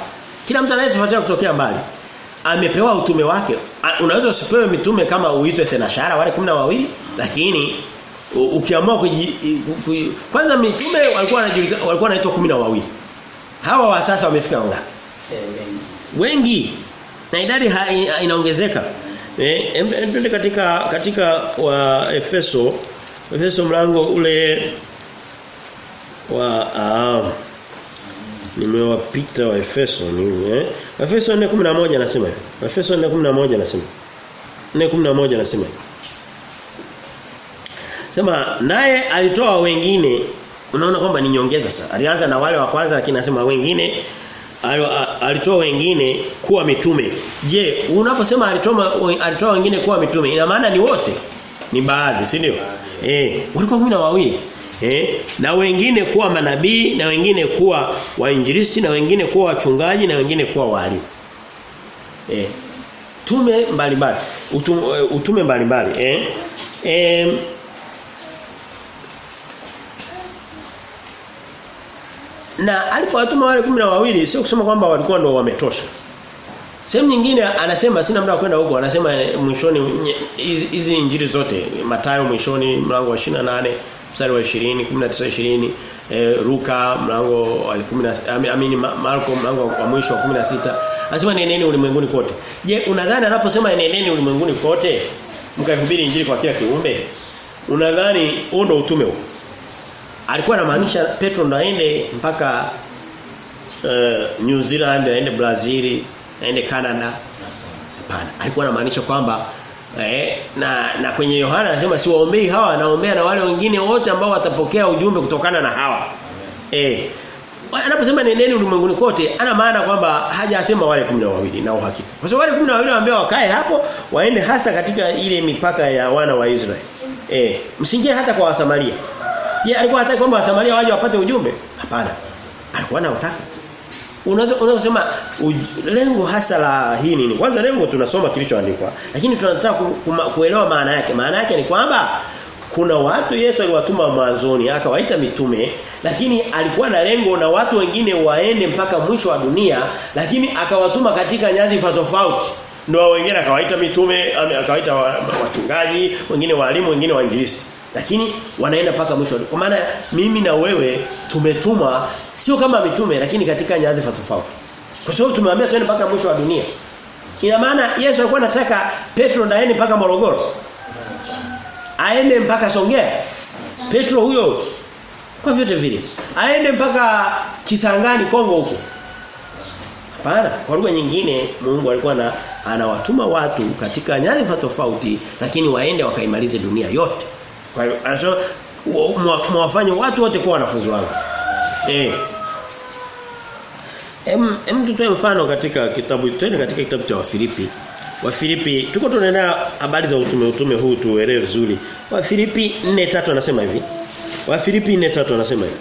kila mtu anayetufuatia kutokea mbali amepewa utume wake. Unaweza usipewe mitume kama uitwe thenashara wale 12 lakini ukiamua kuji, kwanza mitume walikuwa wanajulikana walikuwa wanaitwa 12. Hawa wa sasa wamefika ngapi? Wengi. Na idadi inaongezeka. Eh katika katika wa Efeso Efeso mlango ule wa ah, nimewapita wa Efeso ni eh Efeso 4:11 anasema hivi Efeso 4:11 anasema 4:11 anasema Sema naye alitoa wengine unaona kwamba ni nyongeza sasa. Alianza na wale wa kwanza lakini anasema wengine alitoa wengine kuwa mitume. Je, unaposema alitoa alitoa wengine kuwa mitume ina maana ni wote? Ni baadhi, si ndio? Eh, walikuwa kumi na wawili. Eh, na wengine kuwa manabii na wengine kuwa wainjilisti na wengine kuwa wachungaji na wengine kuwa walimu. Eh. Tume mbalimbali, utume, utume mbalimbali, eh? Eh na alipowatuma wale kumi na wawili sio kusema kwamba walikuwa ndio wametosha. Sehemu nyingine anasema sina muda kwenda huko anasema mwishoni hizi injili zote Mathayo mwishoni mlango wa 28 mstari wa 20 19 20 e, Luka mlango wa 10 amini Marko mlango wa mwisho wa 16 anasema neneni ulimwenguni kote. Je, unadhani anaposema neneni ulimwenguni kote mkahubiri injili kwa kila kiumbe? Unadhani huo ndio utume huo? alikuwa anamaanisha Petro ndo aende mpaka uh, New Zealand, aende Brazil, aende Canada. Hapana. Alikuwa anamaanisha kwamba eh, na na kwenye Yohana anasema siwaombei hawa, naombea na wale wengine wote ambao watapokea ujumbe kutokana na hawa. Eh. Anaposema nendeni ulimwenguni kote, ana maana kwamba hajasema wale 12 na uhakika. Kwa sababu wale 12 anawaambia wakae hapo, waende hasa katika ile mipaka ya wana wa Israeli. Eh, msingie hata kwa Wasamaria. Je, alikuwa hataki kwamba Wasamaria waje wapate ujumbe? Hapana. Alikuwa anataka. Unaweza unasema lengo hasa la hii nini? Kwanza lengo tunasoma kilichoandikwa, lakini tunataka ku, kuelewa maana yake. Maana yake ni kwamba kuna watu Yesu aliwatuma mwanzoni akawaita mitume lakini alikuwa na lengo na watu wengine waende mpaka mwisho wa dunia lakini akawatuma katika nyadhifa tofauti ndio wengine akawaita mitume akawaita wachungaji wengine walimu wengine wainjilisti lakini wanaenda paka mwisho kwa maana mimi na wewe tumetumwa sio kama mitume lakini katika nyadhifa tofauti. Kwa sababu tumeambia twende paka mwisho wa dunia. Ina maana Yesu alikuwa anataka Petro ndaeni mpaka Morogoro. Aende mpaka Songea. Petro huyo kwa vyote vile. Aende mpaka Kisangani Kongo huko. Hapana, kwa lugha nyingine Mungu alikuwa na anawatuma watu katika nyadhifa tofauti lakini waende wakaimalize dunia yote. Kwa hiyo anasema mwafanye watu wote kuwa wanafunzi wangu. Eh. Em em tutoe mfano katika kitabu twende katika kitabu cha Wafilipi. Wafilipi tuko tunaenda habari za utume utume huu tuelewe vizuri. Wafilipi 4:3 anasema hivi. Wafilipi 4:3 anasema hivi.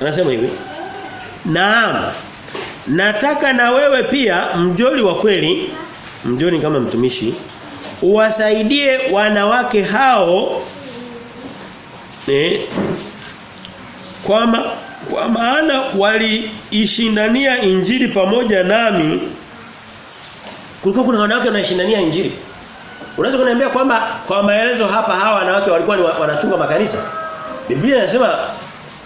Anasema hivi. Naam. Nataka na wewe pia mjoli wa kweli, mjoli kama mtumishi, uwasaidie wanawake hao eh kwa, ma, kwa maana waliishindania injili pamoja nami. Kulikuwa kuna wanawake wanaishindania injili. Unaweza kuniambia kwamba kwa maelezo hapa hawa wanawake walikuwa ni wanachunga makanisa? Biblia inasema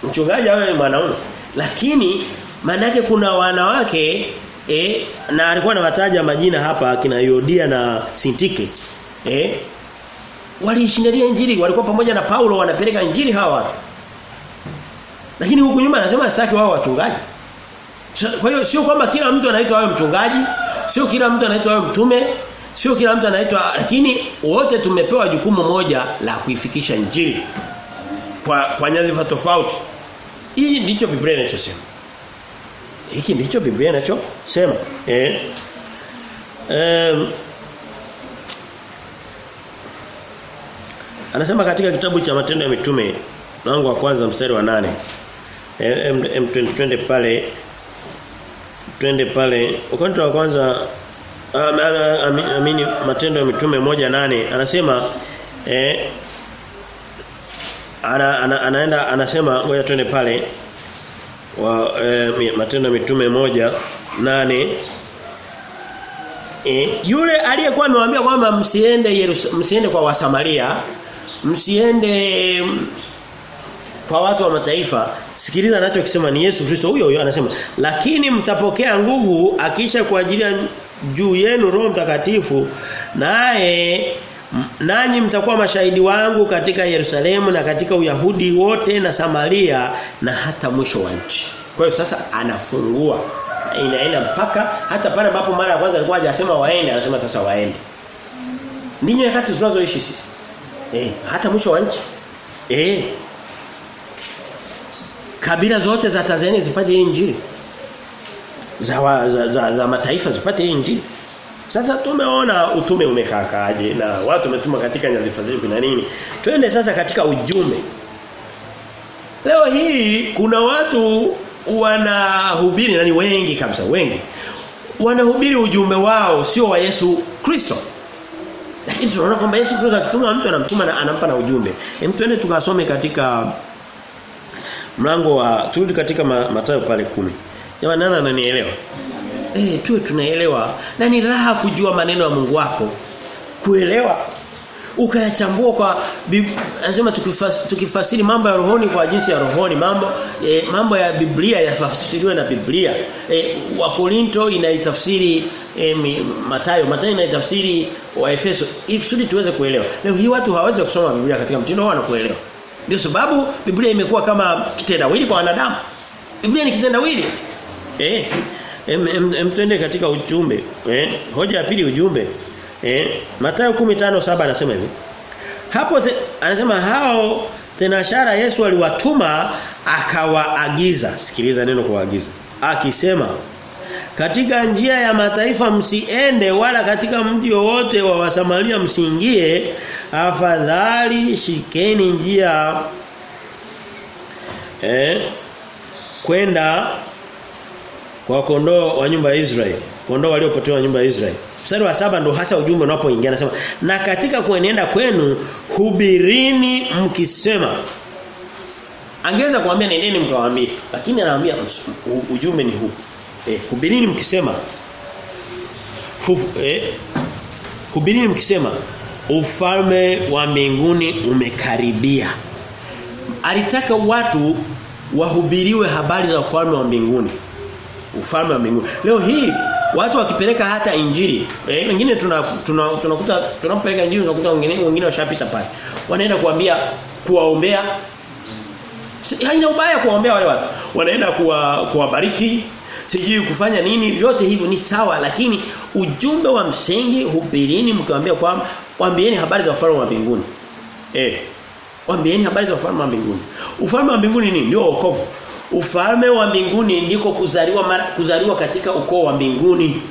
mchungaji awe mwanaume. Lakini maana kuna wanawake eh na alikuwa anawataja majina hapa kina Yodia na Sintike eh waliishindalia injili walikuwa pamoja na Paulo wanapeleka injili hawa watu. Lakini huku nyuma anasema sitaki wao wachungaji. Kwa hiyo sio kwamba kila mtu anaitwa awe mchungaji sio kila mtu anaitwa awe mtume sio kila mtu anaitwa lakini wote tumepewa jukumu moja la kuifikisha injili kwa kwa nyadhifa tofauti. Hii ndicho Biblia inachosema hiki ndicho Biblia inachosema. Eh. Um, Anasema katika kitabu cha Matendo ya Mitume mlango wa kwanza mstari wa nane. Em, twende pale. Twende pale. Ukwenda wa kwanza amini matendo ya mitume moja nane anasema eh ana, ana, anaenda anasema ngoja twende pale wa eh, matendo ya mitume moja nane. Eh, yule aliyekuwa amewaambia kwamba msiende Yerusalemu msiende kwa wasamaria msiende kwa watu wa mataifa sikiliza anachokisema ni Yesu Kristo huyo huyo anasema lakini mtapokea nguvu akisha kuajilia juu yenu Roho Mtakatifu naye nanyi mtakuwa mashahidi wangu katika Yerusalemu na katika Uyahudi wote na Samaria na hata mwisho wa nchi. Kwa hiyo sasa anafungua inaenda mpaka hata pale ambapo mara ya kwanza alikuwa hajasema waende anasema sasa waende. Ndinyo nyakati tunazoishi sisi. Eh, hata mwisho wa nchi. Eh. Kabila zote za Tanzania zipate injili. Za, wa, za, za, za mataifa zipate injili. Sasa tumeona utume umekakaaje na watu umetuma katika nyadhifa zipi na nini. Twende sasa katika ujumbe. Leo hii kuna watu wanahubiri na ni wengi kabisa wengi. Wanahubiri ujumbe wao sio wa Yesu Kristo. Lakini tunaona kwamba Yesu Kristo akituma mtu anamtuma na anampa na ujumbe. Hem twende tukasome katika mlango wa turudi katika Mathayo pale kumi Jamani nani ananielewa? Eh tuwe tunaelewa. Na ni raha kujua maneno ya Mungu wako. Kuelewa. Ukayachambua kwa anasema tukifas, tukifasiri mambo ya rohoni kwa jinsi ya rohoni mambo e, mambo ya Biblia yafasiriwe na Biblia. E, wa Korinto inaitafsiri e, Mathayo Mathayo inaitafsiri wa Efeso. Ili tuweze kuelewa. Leo hii watu hawawezi kusoma Biblia katika mtindo wao kuelewa ndio sababu Biblia imekuwa kama kitendawili kwa wanadamu. Biblia ni kitendawili. Eh em, twende katika ujumbe eh hoja ya pili ujumbe Eh, Mathayo 15:7 anasema hivi. Hapo te, anasema hao tenashara Yesu aliwatuma akawaagiza. Sikiliza neno kuagiza. Akisema katika njia ya mataifa msiende wala katika mji wowote wa Wasamaria msiingie afadhali shikeni njia eh kwenda kwa kondoo wa nyumba ya Israeli kondoo waliopotea wa nyumba ya Israeli Mstari wa saba ndo hasa ujumbe unapoingia anasema na katika kuenenda kwenu hubirini mkisema Angeweza kuambia nendeni mkawaambie lakini anaambia ujumbe ni huu. Eh hubirini mkisema Fufu, eh hubirini mkisema ufalme wa mbinguni umekaribia. Alitaka watu wahubiriwe habari za ufalme wa mbinguni. Ufalme wa mbinguni. Leo hii watu wakipeleka hata injili eh, wengine tunakuta tuna, tuna, tuna tunampeleka injili tunakuta wengine wengine washapita pale. Wanaenda kuambia kuwaombea. Haina ubaya kuwaombea wale watu. Wanaenda kuwa kuwabariki. Sijui kufanya nini. Vyote hivyo ni sawa lakini ujumbe wa msingi hubirini mkiwaambia kwamba waambieni habari za ufalme wa mbinguni. Eh waambieni habari za ufalme wa mbinguni. Ufalme wa mbinguni ni ndio wokovu Ufalme wa mbinguni ndiko kuzaliwa kuzaliwa katika ukoo wa mbinguni.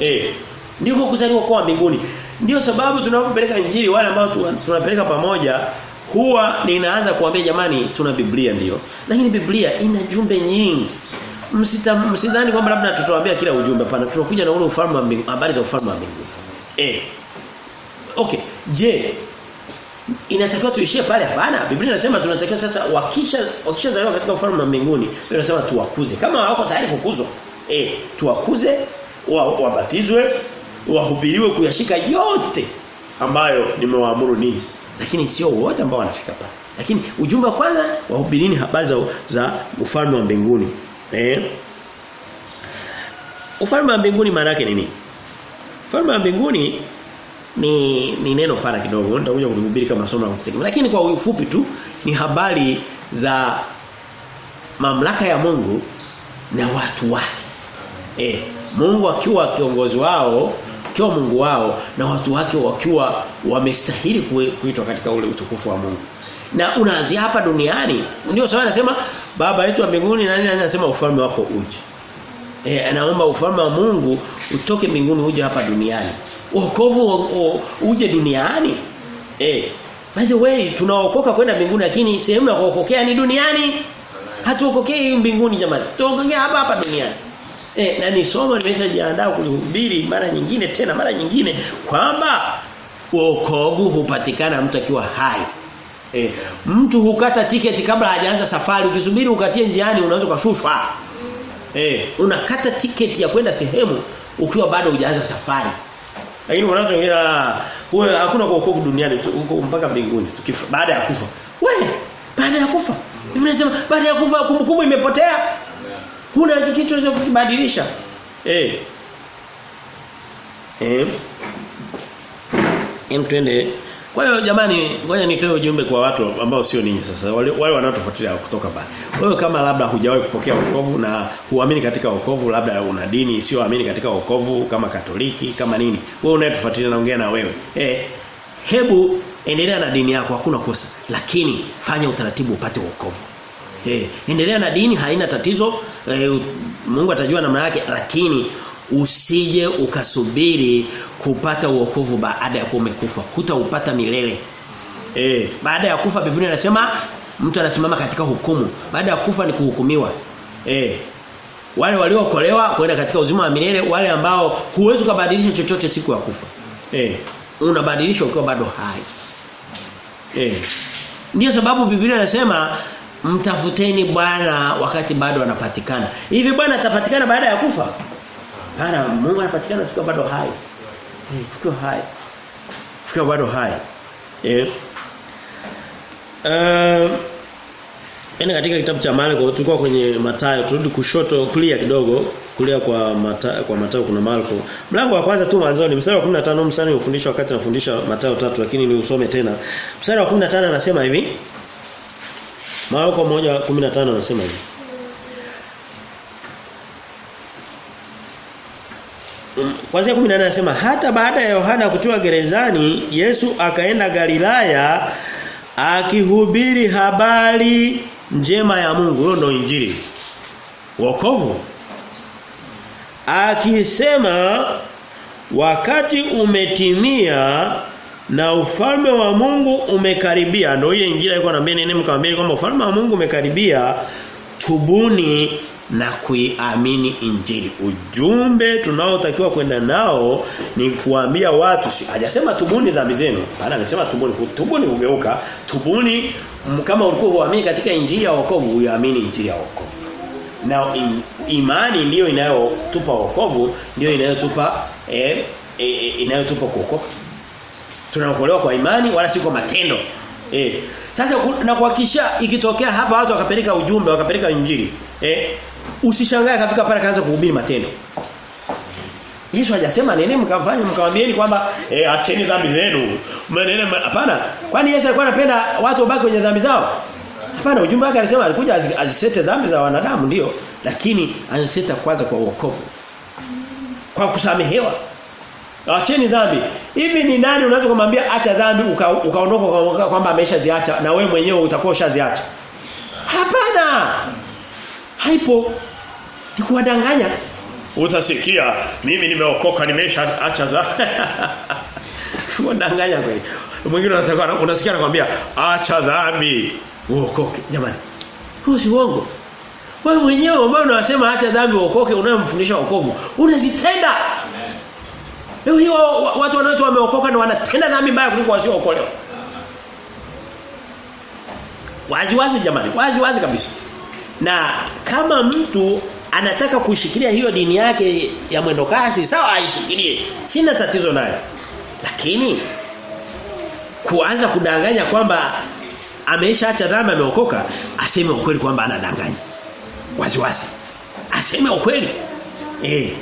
Eh. Ndiko kuzaliwa ukoo wa mbinguni. Ndio sababu tunapopeleka injili wale ambao tunapeleka pamoja huwa ninaanza kuambia jamani tuna Biblia ndiyo. Lakini Biblia ina jumbe nyingi. Msita msidhani kwamba labda tutawaambia kila ujumbe pana tunakuja na ule ufalme wa mbinguni habari za ufalme wa mbinguni. Eh. Okay. Je, inatakiwa tuishie pale? Hapana. Biblia inasema tunatakiwa sasa wakisha wakishazaliwa katika ufalme wa mbinguni inasema tuwakuze. Kama hawako tayari kukuzwa eh tuwakuze wabatizwe wa wahubiriwe kuyashika yote ambayo nimewaamuru nini lakini sio wote ambao wanafika pale. Lakini ujumbe kwanza wahubirini habari za, za ufalme wa mbinguni? Eh? Ufalme wa mbinguni maana yake ni nini? Ufalme wa mbinguni ni ni neno pana kidogo nitakuja kuhubiri kama somo la kutegemea lakini kwa ufupi tu ni habari za mamlaka ya Mungu na watu wake. Eh Mungu akiwa kiongozi wao akiwa Mungu wao na watu wake wakiwa wamestahili kuitwa katika ule utukufu wa Mungu. Na unaanzia hapa duniani ndio sawa anasema baba yetu wa mbinguni na nani anasema ufalme wako uje eh anaomba ufalme wa Mungu utoke mbinguni uje hapa duniani. Wokovu uje duniani? Eh by the way tunaokoka kwenda mbinguni lakini sehemu ya kuokokea ni duniani. Hatuokokei mbinguni jamani. Tuokokea hapa hapa duniani. Eh na ni somo nimeshajiandaa kulihubiri mara nyingine tena mara nyingine kwamba wokovu hupatikana mtu akiwa hai. Eh mtu hukata tiketi kabla hajaanza safari. Ukisubiri ukatie njiani unaweza kushushwa eh unakata tiketi ya kwenda sehemu ukiwa bado hujaanza safari lakini wanazo wengine wewe hakuna wokovu duniani huko mpaka mbinguni tukifa baada ya kufa. Wewe baada ya kufa. Mimi nasema baada ya kufa kumbukumbu imepotea. Kuna kitu cha kukibadilisha. Eh. Eh. Em twende. Kwa hiyo jamani, ngoja nitoe ujumbe kwa watu ambao sio ninyi sasa. Wale, wale wanaotufuatilia kutoka pale. Wewe kama labda hujawahi kupokea wokovu na huamini katika wokovu, labda una dini isiyoamini katika wokovu kama Katoliki, kama nini. Wewe unayetufuatilia naongea na wewe. Eh, hebu endelea na dini yako hakuna kosa, lakini fanya utaratibu upate wokovu. Eh, endelea na dini haina tatizo. Eh, Mungu atajua namna yake lakini usije ukasubiri kupata uokovu baada ya kuwa. Hutaupata milele. Eh, baada ya kufa Biblia inasema mtu anasimama katika hukumu. Baada ya kufa ni kuhukumiwa. Eh. Wale waliookolewa kwenda katika uzima wa milele, wale ambao huwezi kubadilisha chochote siku ya kufa. Eh. Unabadilisha ukiwa bado hai. Eh. Ndio sababu Biblia inasema mtafuteni Bwana wakati bado anapatikana. Hivi Bwana atapatikana baada ya kufa? Hapana, Mungu anapatikana tukiwa bado hai. Eh, tukiwa hai. Tukiwa bado hai. Eh. Uh, Ene katika kitabu cha Marko tulikuwa kwenye Mathayo turudi kushoto kulia kidogo kulia kwa Mathayo kwa Mathayo kuna Marko mlango wa kwanza tu mwanzo ni mstari wa 15 mstari ufundisha wakati nafundisha Mathayo tatu lakini ni usome tena mstari wa 15 anasema hivi Marko 1:15 anasema hivi Kwanza 18 anasema hata baada ya Yohana kutiwa gerezani Yesu akaenda Galilaya akihubiri habari njema ya Mungu. Hiyo ndio injili. Wokovu. Akisema wakati umetimia na ufalme wa Mungu umekaribia ndio ile injili alikuwa anambia nene mkamwambia kwamba ufalme wa Mungu umekaribia tubuni na kuiamini injili. Ujumbe tunaotakiwa kwenda nao ni kuambia watu si, hajasema tubuni dhambi zenu. Bana amesema tubuni tubuni ugeuka. Tubuni kama ulikuwa huamini katika injili ya wokovu uiamini injili ya wokovu. Na imani ndiyo inayotupa wokovu, ndiyo inayotupa eh, eh, inayotupa kuokoka. Tunaokolewa kwa imani wala si kwa matendo. Eh. Sasa na kuhakikisha ikitokea hapa watu wakapeleka ujumbe, wakapeleka injili. Eh, usishangae kafika pale kaanza kuhubiri matendo. Yesu hajasema nini mkafanye mkamwambieni kwamba eh acheni dhambi zenu. Maneno hapana. Kwani Yesu alikuwa anapenda watu wabaki kwenye dhambi zao? Hapana, ujumbe wake alisema alikuja azisete dhambi za wanadamu ndio, lakini anaseta kwanza kwa wokovu. Kwa kusamehewa. Acheni dhambi. Hivi ni nani unaweza kumwambia acha dhambi ukaondoka uka kwamba ameshaziacha na wewe mwenyewe utakuwa ushaziacha? Hapana. Haipo. Ni kuwadanganya. Utasikia mimi nimeokoka nimesha acha dhambi. Kuwadanganya kweli. Mwingine unataka unasikia anakuambia acha dhambi uokoke. Jamani. Huo si uongo. Wewe mwenyewe ambao unasema acha dhambi uokoke unayemfundisha wokovu unazitenda. Leo hiyo watu wanaoitwa wameokoka na wanatenda dhambi mbaya kuliko wasiookolewa. Wazi wazi jamani, wazi wazi kabisa. Na kama mtu anataka kushikilia hiyo dini yake ya mwendo kasi, sawa aishikilie. Sina tatizo nayo. Lakini kuanza kudanganya kwamba ameishaacha dhambi ameokoka, aseme ukweli kwamba anadanganya. Wazi wazi. Aseme ukweli. Eh.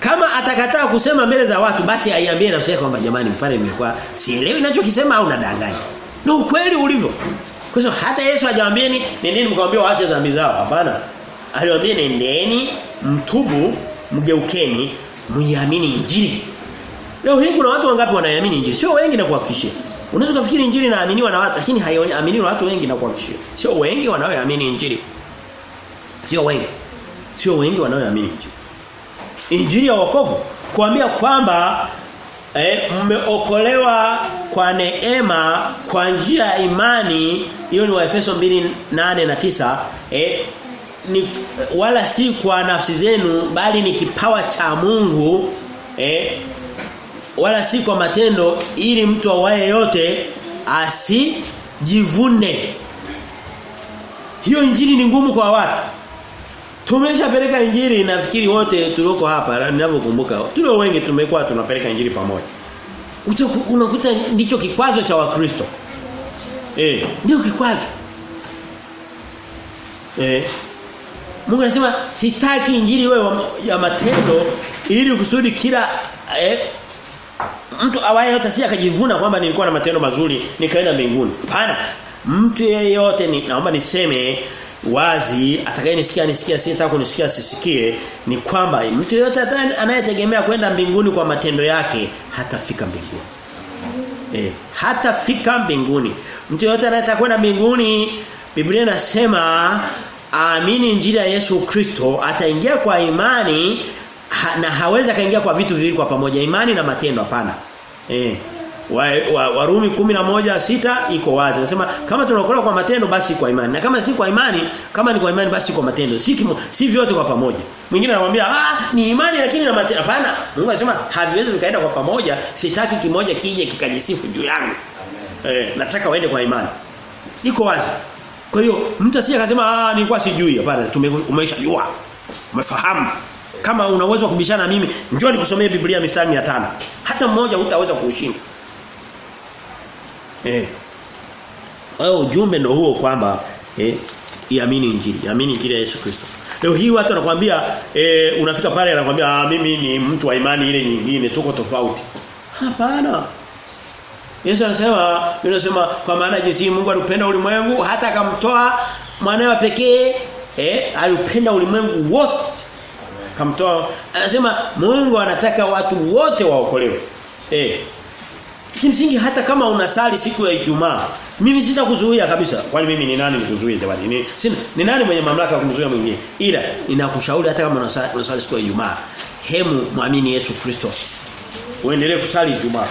Kama atakataa kusema mbele za watu basi aiambie nafsi yake kwamba jamani mpare nimekuwa sielewi ninachokisema au nadanganya. Ni ukweli ulivyo. Kwa hiyo hata Yesu hajawaambieni nendeni mkamwambia waache dhambi zao. Hapana. Aliwaambia nendeni mtubu mgeukeni muiamini injili. Leo hii kuna watu wangapi wanaamini injili? Sio wengi na kuhakikishia. Unaweza kufikiri injili inaaminiwa na watu lakini haiaminiwi na watu wengi na kuhakikishia. Sio wengi wanaoamini injili. Sio wengi. Sio wengi wanaoamini injili. Injili ya wokovu kuambia kwamba eh, mmeokolewa kwa neema kwa njia ya imani. Hiyo ni Waefeso 2:8 na 9 eh, ni wala si kwa nafsi zenu bali ni kipawa cha Mungu. Eh, wala si kwa matendo ili mtu awaye yote asijivune. Hiyo injili ni ngumu kwa watu Tumeshapeleka injili nafikiri wote tulioko hapa ninavyokumbuka. Tulio wengi tumekuwa tunapeleka injili pamoja. Unakuta ndicho kikwazo cha Wakristo. Eh, ndio kikwazo. Eh. Mungu anasema sitaki injili wewe ya matendo ili kusudi kila eh, Mtu awaye yote si akajivuna kwamba nilikuwa na matendo mazuri nikaenda mbinguni. Hapana. Mtu yeyote ni naomba niseme wazi atakayenisikia nisikia sitaka kunisikia sisikie ni kwamba mtu yote anayetegemea kwenda mbinguni kwa matendo yake hatafika mbinguni. Eh, hatafika mbinguni. Mtu yote anayetaka kwenda mbinguni Biblia inasema aamini injili ya Yesu Kristo ataingia kwa imani ha, na hawezi akaingia kwa vitu viwili kwa pamoja imani na matendo hapana. Eh wa, wa, Warumi 11:6 iko wazi. Anasema kama tunaokolewa kwa matendo basi kwa imani. Na kama si kwa imani, kama ni kwa imani basi kwa matendo. Si kimo, si vyote kwa pamoja. Mwingine anamwambia, "Ah, ni imani lakini na matendo." Hapana. Mungu anasema haviwezi vikaenda kwa pamoja. Sitaki kimoja kije kikajisifu juu yangu. Eh, nataka waende kwa imani. Iko wazi. Kwa hiyo mtu asije akasema, "Ah, nilikuwa sijui." Hapana, tumeshajua. Umefahamu. Kama una uwezo wa kubishana mimi, njoo nikusomee Biblia mistari 500. Hata mmoja hutaweza kuushinda. Eh. Hayo ujumbe ndio huo kwamba eh iamini injili, iamini injili ya Yesu Kristo. Leo hii watu wanakuambia eh unafika pale anakuambia ah mimi ni mtu wa imani ile nyingine tuko tofauti. Hapana. Yesu anasema, anasema kwa maana jinsi Mungu alipenda ulimwengu hata akamtoa mwanawe pekee eh alipenda ulimwengu wote. Kamtoa anasema Mungu anataka watu wote waokolewe. Eh Kimsingi hata kama unasali siku ya Ijumaa, mimi sitakuzuia kabisa. Kwani mimi ni nani nikuzuie jamani? Ni sina ni nani mwenye mamlaka ya kumzuia mwingine? Ila ninakushauri hata kama unasali, unasali siku ya Ijumaa, hemu muamini Yesu Kristo. Uendelee kusali Ijumaa.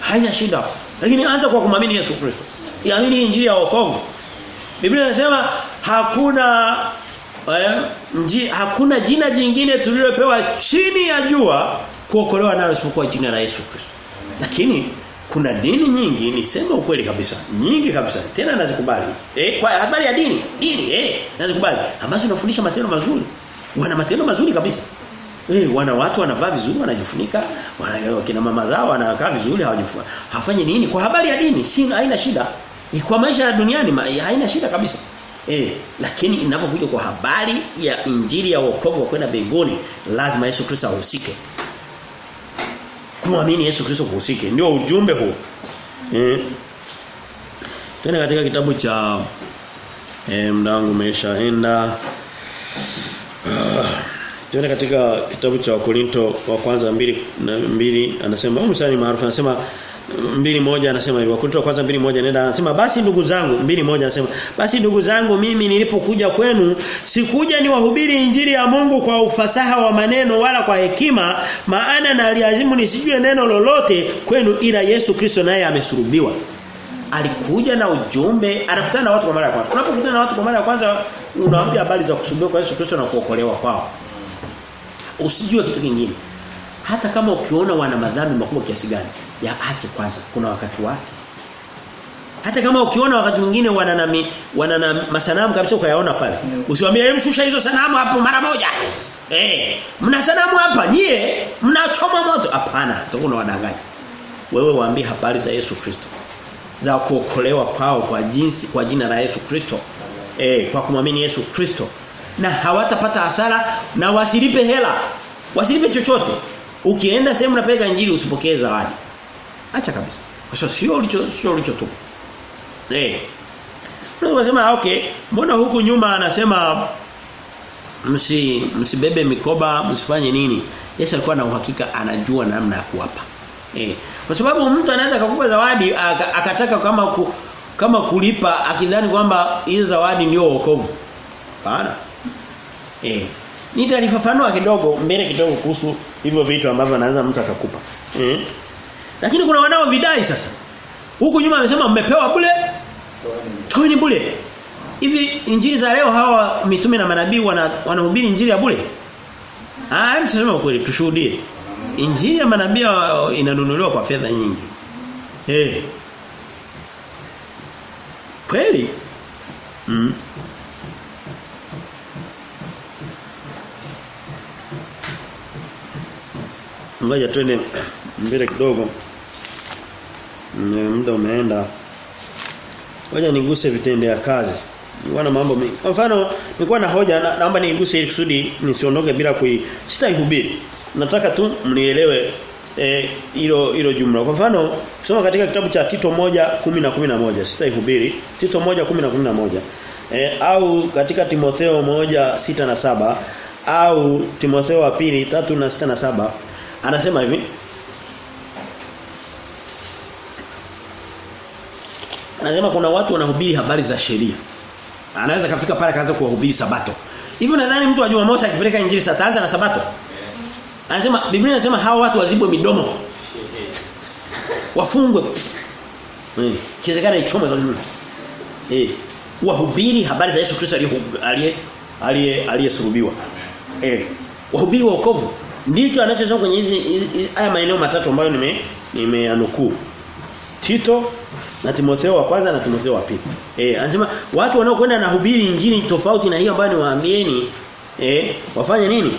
Haina shida. Lakini anza kwa kumwamini Yesu Kristo. Iamini injili ya wokovu. Biblia inasema hakuna eh, nji, hakuna jina jingine tulilopewa chini ya jua kuokolewa nalo isipokuwa jina la Yesu Kristo. Lakini kuna dini nyingi nisema ukweli kabisa nyingi kabisa. Tena nazikubali. Eh kwa habari ya dini dini eh nazikubali. Ambazo zinafundisha matendo mazuri. Wana matendo mazuri kabisa. Eh wana watu wanavaa vizuri wanajifunika wana kina mama zao wanakaa vizuri hawajifunika hafanyi nini. Kwa habari ya dini si haina shida. Eh, kwa maisha ya duniani ma, haina shida kabisa. Eh lakini inapokuja kwa habari ya injili ya wokovu wa kwenda mbinguni lazima Yesu Kristo ahusike kumwamini Yesu Kristo kuhusike. Ndio ujumbe huu. Eh. Tena katika kitabu cha eh mdangu umeshaenda. Uh, tena katika kitabu cha Wakorinto wa kwanza mbili na mbili anasema huyu msanii maarufu anasema mbili moja anasema hivyo Wakorintho kwanza mbili moja nenda anasema basi ndugu zangu mbili moja anasema basi ndugu zangu mimi nilipokuja kwenu sikuja niwahubiri injili ya Mungu kwa ufasaha wa maneno wala kwa hekima maana na aliazimu nisijue neno lolote kwenu ila Yesu Kristo naye amesulubiwa alikuja na ujumbe anakutana na watu kwa mara ya kwanza. Unapokutana na watu kwa mara ya kwanza unawaambia habari za kusulubiwa kwa Yesu Kristo na kuokolewa kwao. Usijue kitu kingine hata kama ukiona wana madhambi makubwa kiasi gani ya ache kwanza. Kuna wakati wake. Hata kama ukiona wakati mwingine wana na wana na masanamu kabisa ukayaona pale. Usiwaambie hem shusha hizo sanamu hapo mara moja. Eh mna sanamu hapa nyie? Mnachoma moto. Hapana utakuwa wadanganya wewe waambie habari za Yesu Kristo. Za kuokolewa kwao kwa jinsi kwa jina la Yesu Kristo. Eh kwa kumwamini Yesu Kristo. Na hawatapata hasara na wasilipe hela. Wasilipe chochote ukienda sehemu unapeleka injili usipokee zawadi. Acha kabisa. Kwa sababu sio ulicho sio ulicho tu. eh. Unasema okay mbona huku nyuma anasema msi msibebe mikoba msifanye nini? Yesu alikuwa na uhakika anajua namna ya kuwapa. Eh. Kwa sababu mtu anaweza kukupa zawadi akataka kama ku, kama kulipa akidhani kwamba hizo zawadi ndio wokovu. Hapana. Eh. Nitalifafanua kidogo mbele kidogo kuhusu hivyo vitu ambavyo anaweza mtu akakupa. Eh lakini kuna wanao vidai sasa. Huku nyuma amesema mmepewa bure. Toeni bure. Hivi injili za leo hawa mitume na manabii wana wanahubiri injili ya bure? Ah msema ukweli tushuhudie. Injili ya manabii inanunuliwa kwa fedha nyingi. Eh. Kweli? Mm. Ngoja twende mbele kidogo. Muda umeenda. Ngoja niguse vitendea kazi. Nilikuwa na mambo mengi. Kwa mfano, nilikuwa na hoja na, naomba niiguse ili kusudi nisiondoke bila kui sitaihubiri. Nataka tu mnielewe eh hilo hilo jumla. Kwa mfano, kusoma katika kitabu cha Tito 1:10 na 11, sitaihubiri. Tito 1:10 na 11. Eh, au katika Timotheo 1:6 na 7 au Timotheo wa pili 3 na sita na 7 anasema hivi Anasema kuna watu wanahubiri habari za sheria. Anaweza kafika pale kaanza kuwahubiri sabato. Hivyo nadhani mtu wa Jumamosi akipeleka injili sataanza na sabato. Anasema Biblia inasema hao watu wazibwe midomo. Wafungwe. Eh, kiwezekana ichome kwa nini? Eh, wahubiri habari za Yesu Kristo aliye aliye aliyesulubiwa. Eh, wahubiri wa wokovu. Ndicho anachosema kwenye hizi haya maeneo matatu ambayo nime nimeanukuu. Tito na Timotheo wa kwanza na Timotheo wa pili. Eh, anasema watu wanaokwenda na hubiri injili tofauti na hiyo ambayo niwaambieni eh wafanye nini?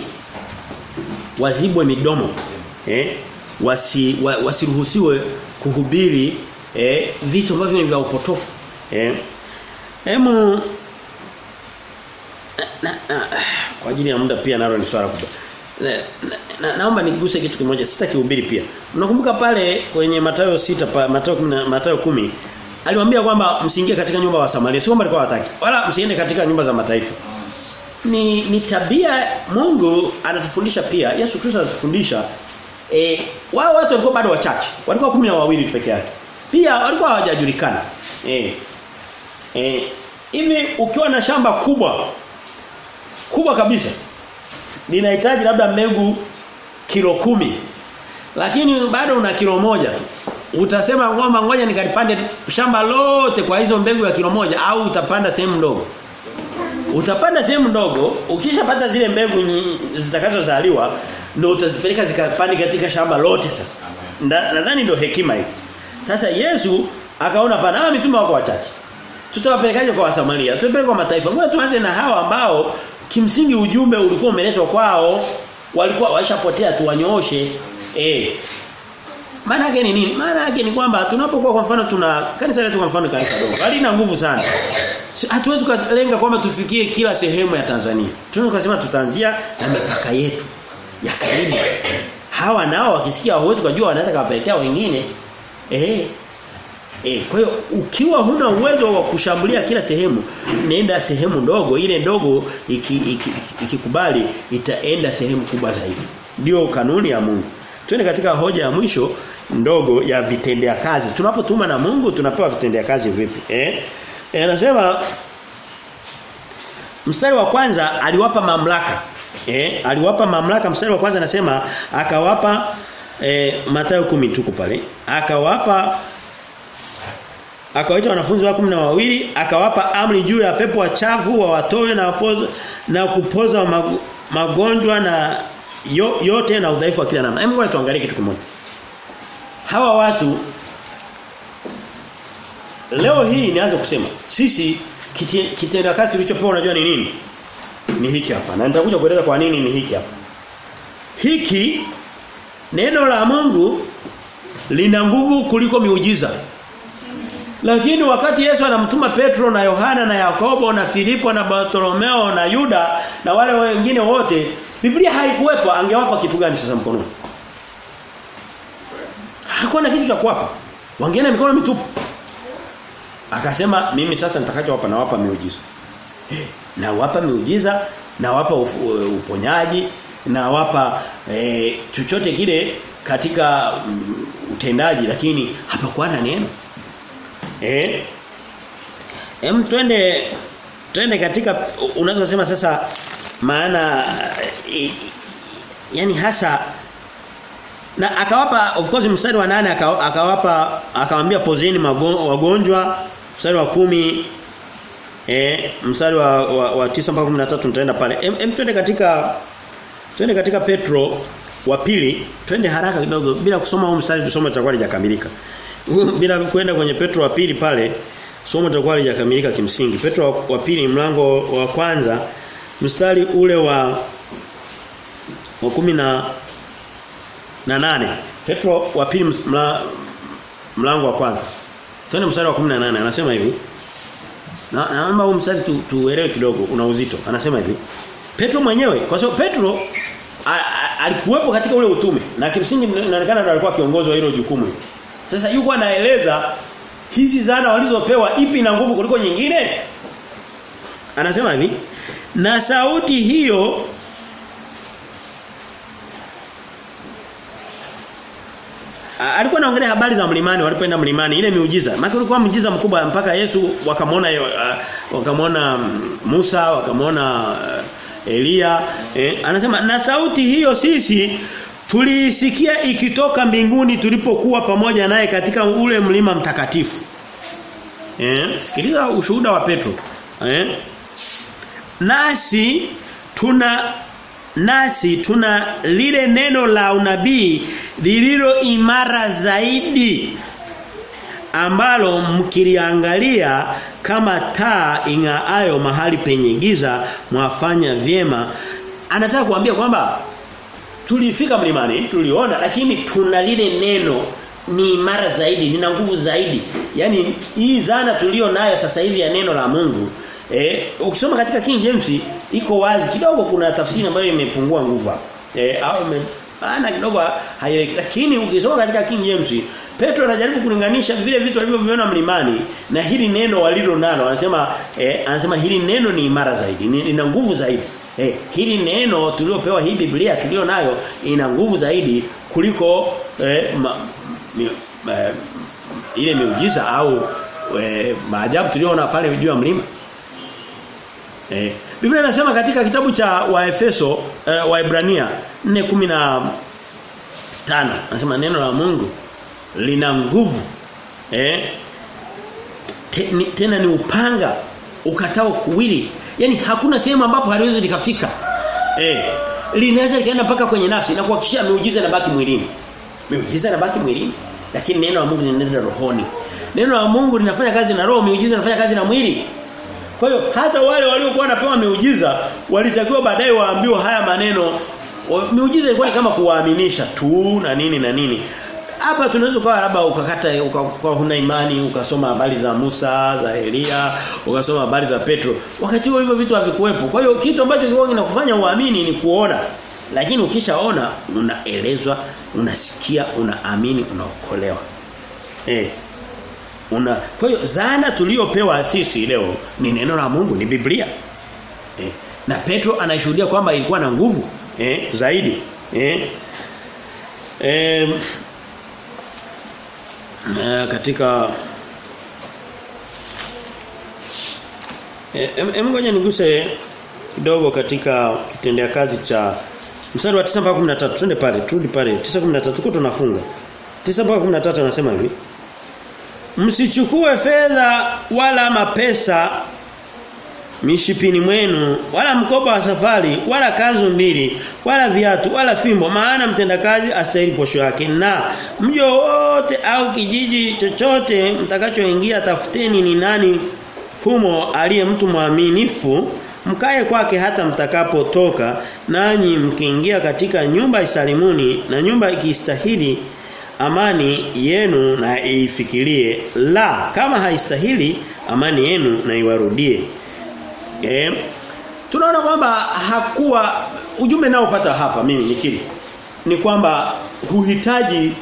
Wazibwe midomo. Eh? Wasi wa, wasiruhusiwe kuhubiri eh vitu ambavyo ni vya upotofu. Eh? Hemu na, na, kwa ajili ya muda pia nalo ni swala kubwa. Na, na, naomba niguse kitu kimoja sitakihubiri pia. Mnakumbuka pale kwenye matayo sita pa, Mathayo 10 Mathayo 10 aliwaambia kwamba msiingie katika nyumba wa Samaria. Sio kwamba alikuwa hataki. Wala msiende katika nyumba za mataifa. Ni ni tabia Mungu anatufundisha pia. Yesu Kristo anatufundisha eh wao watu walikuwa bado wachache. Walikuwa kumi na wawili peke yake. Pia walikuwa hawajajulikana. Eh eh hivi ukiwa na shamba kubwa kubwa kabisa linahitaji labda mbegu kilo kumi. Lakini bado una kilo moja tu. Utasema kwamba ngoja nikalipande shamba lote kwa hizo mbegu ya kilo moja au utapanda sehemu ndogo? Utapanda sehemu ndogo ukishapata zile mbegu zitakazozaliwa ndio utazipeleka zikapande katika shamba lote sasa. Nadhani ndio hekima hii. Sasa Yesu akaona pana mitume wako wachache. Tutawapelekaje kwa Wasamaria tutapeleka kwa mataifa. Ngoja tuanze na hawa ambao kimsingi ujumbe ulikuwa umeletwa kwao walikuwa waishapotea tuwanyooshe eh. Maana yake ni nini? Maana yake ni kwamba tunapokuwa kwa mfano tuna kanisa letu kwa mfano kanisa dogo halina nguvu sana. Hatuwezi kulenga kwamba tufikie kila sehemu ya Tanzania. Tunaweza kusema tutaanzia na mipaka yetu ya karibu. Hawa nao wakisikia hawezi kujua wanaweza kuwapelekea wengine. Eh Eh, kwa hiyo ukiwa huna uwezo wa kushambulia kila sehemu, nenda sehemu ndogo, ile ndogo ikikubali iki, iki itaenda sehemu kubwa zaidi. Ndio kanuni ya Mungu. Twende katika hoja ya mwisho ndogo ya vitendea kazi. Tunapotuma na Mungu tunapewa vitendea kazi vipi? Eh? Eh anasema mstari wa kwanza aliwapa mamlaka. Eh, aliwapa mamlaka mstari wa kwanza anasema akawapa eh, Mathayo 10 tuko pale. Akawapa akawaita wanafunzi wa na wawili akawapa amri juu ya pepo wachafu wa watoe na wapoza, na kupoza mag, magonjwa na yo, yote na udhaifu wa kila namna. Hebu ngoja tuangalie kitu kimoja. Hawa watu leo hii nianze kusema sisi kitenda kazi tulichopewa unajua ni nini? Ni hiki hapa. Na nitakuja kueleza kwa nini ni hiki hapa. Hiki neno la Mungu lina nguvu kuliko miujiza. Lakini wakati Yesu anamtuma Petro na Yohana na Yakobo na Filipo na Bartolomeo na Yuda na wale wengine wote Biblia haikuwepo angewapa kitu gani sasa mkononi? Hakuwa na kitu cha kuwapa. Wangeenda mikono mitupu. Akasema mimi sasa nitakachowapa nawapa miujiza. Eh, nawapa miujiza, nawapa uponyaji, nawapa eh, chochote kile katika um, utendaji lakini hapakuwa na neno. Eh? Em twende twende katika unaweza kusema sasa maana e, yani hasa na akawapa of course mstari wa nane akawapa akawaambia pozeni wagonjwa mstari wa kumi eh mstari wa, wa, wa 9 mpaka 13 nitaenda pale em, em twende katika twende katika Petro wa pili twende haraka kidogo bila kusoma huu mstari tusome tutakuwa hajakamilika bila kwenda kwenye Petro wa pili pale somo litakuwa halijakamilika kimsingi. Petro wa pili mlango wa kwanza mstari ule wa wa kumi na na nane Petro wa pili mla, mlango wa kwanza. Twende mstari wa 18 anasema hivi. Na naomba huu mstari tu, tuelewe kidogo una uzito. Anasema hivi. Petro mwenyewe kwa sababu Petro alikuwepo katika ule utume na kimsingi inaonekana ndo alikuwa kiongozi wa hilo jukumu. Sasa yuko anaeleza hizi zana walizopewa ipi na nguvu kuliko nyingine? Anasema hivi, na sauti hiyo alikuwa anaongelea habari za mlimani walipoenda mlimani ile miujiza. Maana ulikuwa muujiza mkubwa mpaka Yesu wakamwona wakamwona Musa, wakamwona uh, Elia. Eh, anasema na sauti hiyo sisi tuliisikia ikitoka mbinguni tulipokuwa pamoja naye katika ule mlima mtakatifu. Eh, sikiliza ushuhuda wa Petro. Eh? Nasi tuna nasi tuna lile neno la unabii lililo imara zaidi ambalo mkiliangalia kama taa ing'aayo mahali penye giza mwafanya vyema anataka kuambia kwamba tulifika mlimani tuliona lakini tuna lile neno ni imara zaidi nina nguvu zaidi. Yani hii dhana tulio nayo sasa hivi ya neno la Mungu eh ukisoma katika King James iko wazi. Kidogo kuna tafsiri ambayo imepungua nguvu hapo eh au ana kidogo haieleki lakini ukisoma katika King James Petro anajaribu kulinganisha vile vitu alivyoviona mlimani na hili neno walilo nalo. Anasema eh, anasema hili neno ni imara zaidi lina nguvu zaidi eh, hili neno tuliopewa hii Biblia tulio nayo ina nguvu zaidi kuliko eh, ma, mi, ma, ile miujiza au eh, maajabu tuliona pale juu ya mlima. Eh, Biblia inasema katika kitabu cha Waefeso eh, Waebrania 4:15 anasema neno la Mungu lina nguvu eh Te, ni, tena ni upanga ukatao kuwili yani hakuna sehemu ambapo haliwezi likafika. Eh. Linaweza likaenda mpaka kwenye nafsi na kuhakikisha miujiza inabaki mwilini. Miujiza inabaki mwilini lakini neno la Mungu linaenda rohoni. Neno la Mungu linafanya kazi na roho miujiza inafanya kazi na mwili. Kwa hiyo hata wale waliokuwa wanapewa miujiza walitakiwa baadaye waambiwe haya maneno. Miujiza ilikuwa ni kama kuwaaminisha tu na nini na nini hapa tunaweza kwa labda ukakata kwa huna imani ukasoma habari za Musa za Elia ukasoma habari za Petro. Wakati huo hivyo vitu havikuwepo. Kwa hiyo kitu ambacho kiwao kinakufanya uamini ni kuona. Lakini ukishaona unaelezwa unasikia unaamini unaokolewa. Eh una kwa hiyo zana tuliyopewa sisi leo ni neno la Mungu ni Biblia. Eh na Petro anashuhudia kwamba ilikuwa na nguvu eh zaidi. Eh eh na katika Em ngoja niguse kidogo katika kitendea kazi cha mstari wa 9 mpaka 13 twende pale turudi pale. 9 13 tuko tunafunga. 9 mpaka 13 anasema hivi. Msichukue fedha wala mapesa mishipini mwenu wala mkoba wa safari wala kanzu mbili wala viatu wala fimbo maana mtendakazi astahili posho yake. Na mjo wote au kijiji chochote mtakachoingia tafuteni ni nani humo aliye mtu mwaminifu mkae kwake hata mtakapotoka nanyi mkiingia katika nyumba isalimuni na nyumba ikistahili amani yenu na ifikirie la kama haistahili amani yenu na iwarudie Eh, tunaona kwamba hakuwa ujumbe nao pata hapa mimi nikiri ni kwamba huhitaji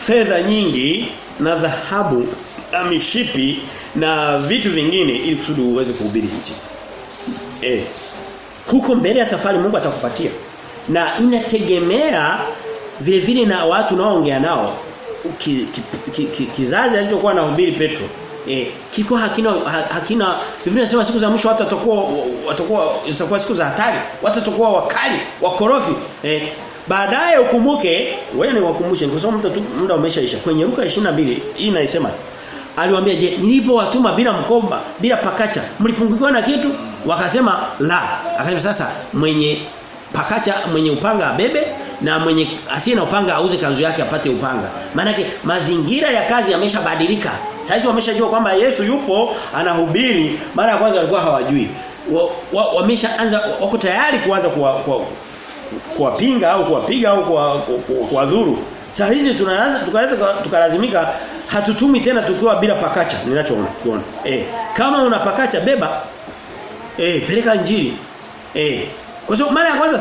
fedha nyingi na dhahabu na mishipi na vitu vingine ili kusudi uweze kuhubiri injili. Eh. Huko mbele ya safari Mungu atakupatia. Na inategemea vile vile na watu naoongea nao ki, ki, ki, ki, kizazi alichokuwa anahubiri Petro Eh, kiko hakina hakina Biblia inasema siku za mwisho watu watakuwa watakuwa zitakuwa siku za hatari, watu watakuwa wakali, wakorofi. Eh, baadaye ukumbuke, wewe ni wakumbushe kwa sababu muda umeshaisha. Kwenye Luka 22 hii inaisema Aliwaambia je, nilipowatuma bila mkomba, bila pakacha, mlipungukiwa na kitu? Wakasema la. Akasema sasa mwenye pakacha, mwenye upanga abebe na mwenye asiye na upanga auze kanzu yake apate upanga. Maana mazingira ya kazi yameshabadilika. Sasa wameshajua kwamba Yesu yupo anahubiri mara ya kwanza walikuwa hawajui. Wameshaanza wa, wa wako tayari kuanza kuwapinga au kuwapiga au kuwadhuru. Sasa hizi tunaanza tukalazimika hatutumi tena tukiwa bila pakacha ninachoona kuona. Eh kama una pakacha beba eh peleka injili. Eh kwa sababu mara ya kwanza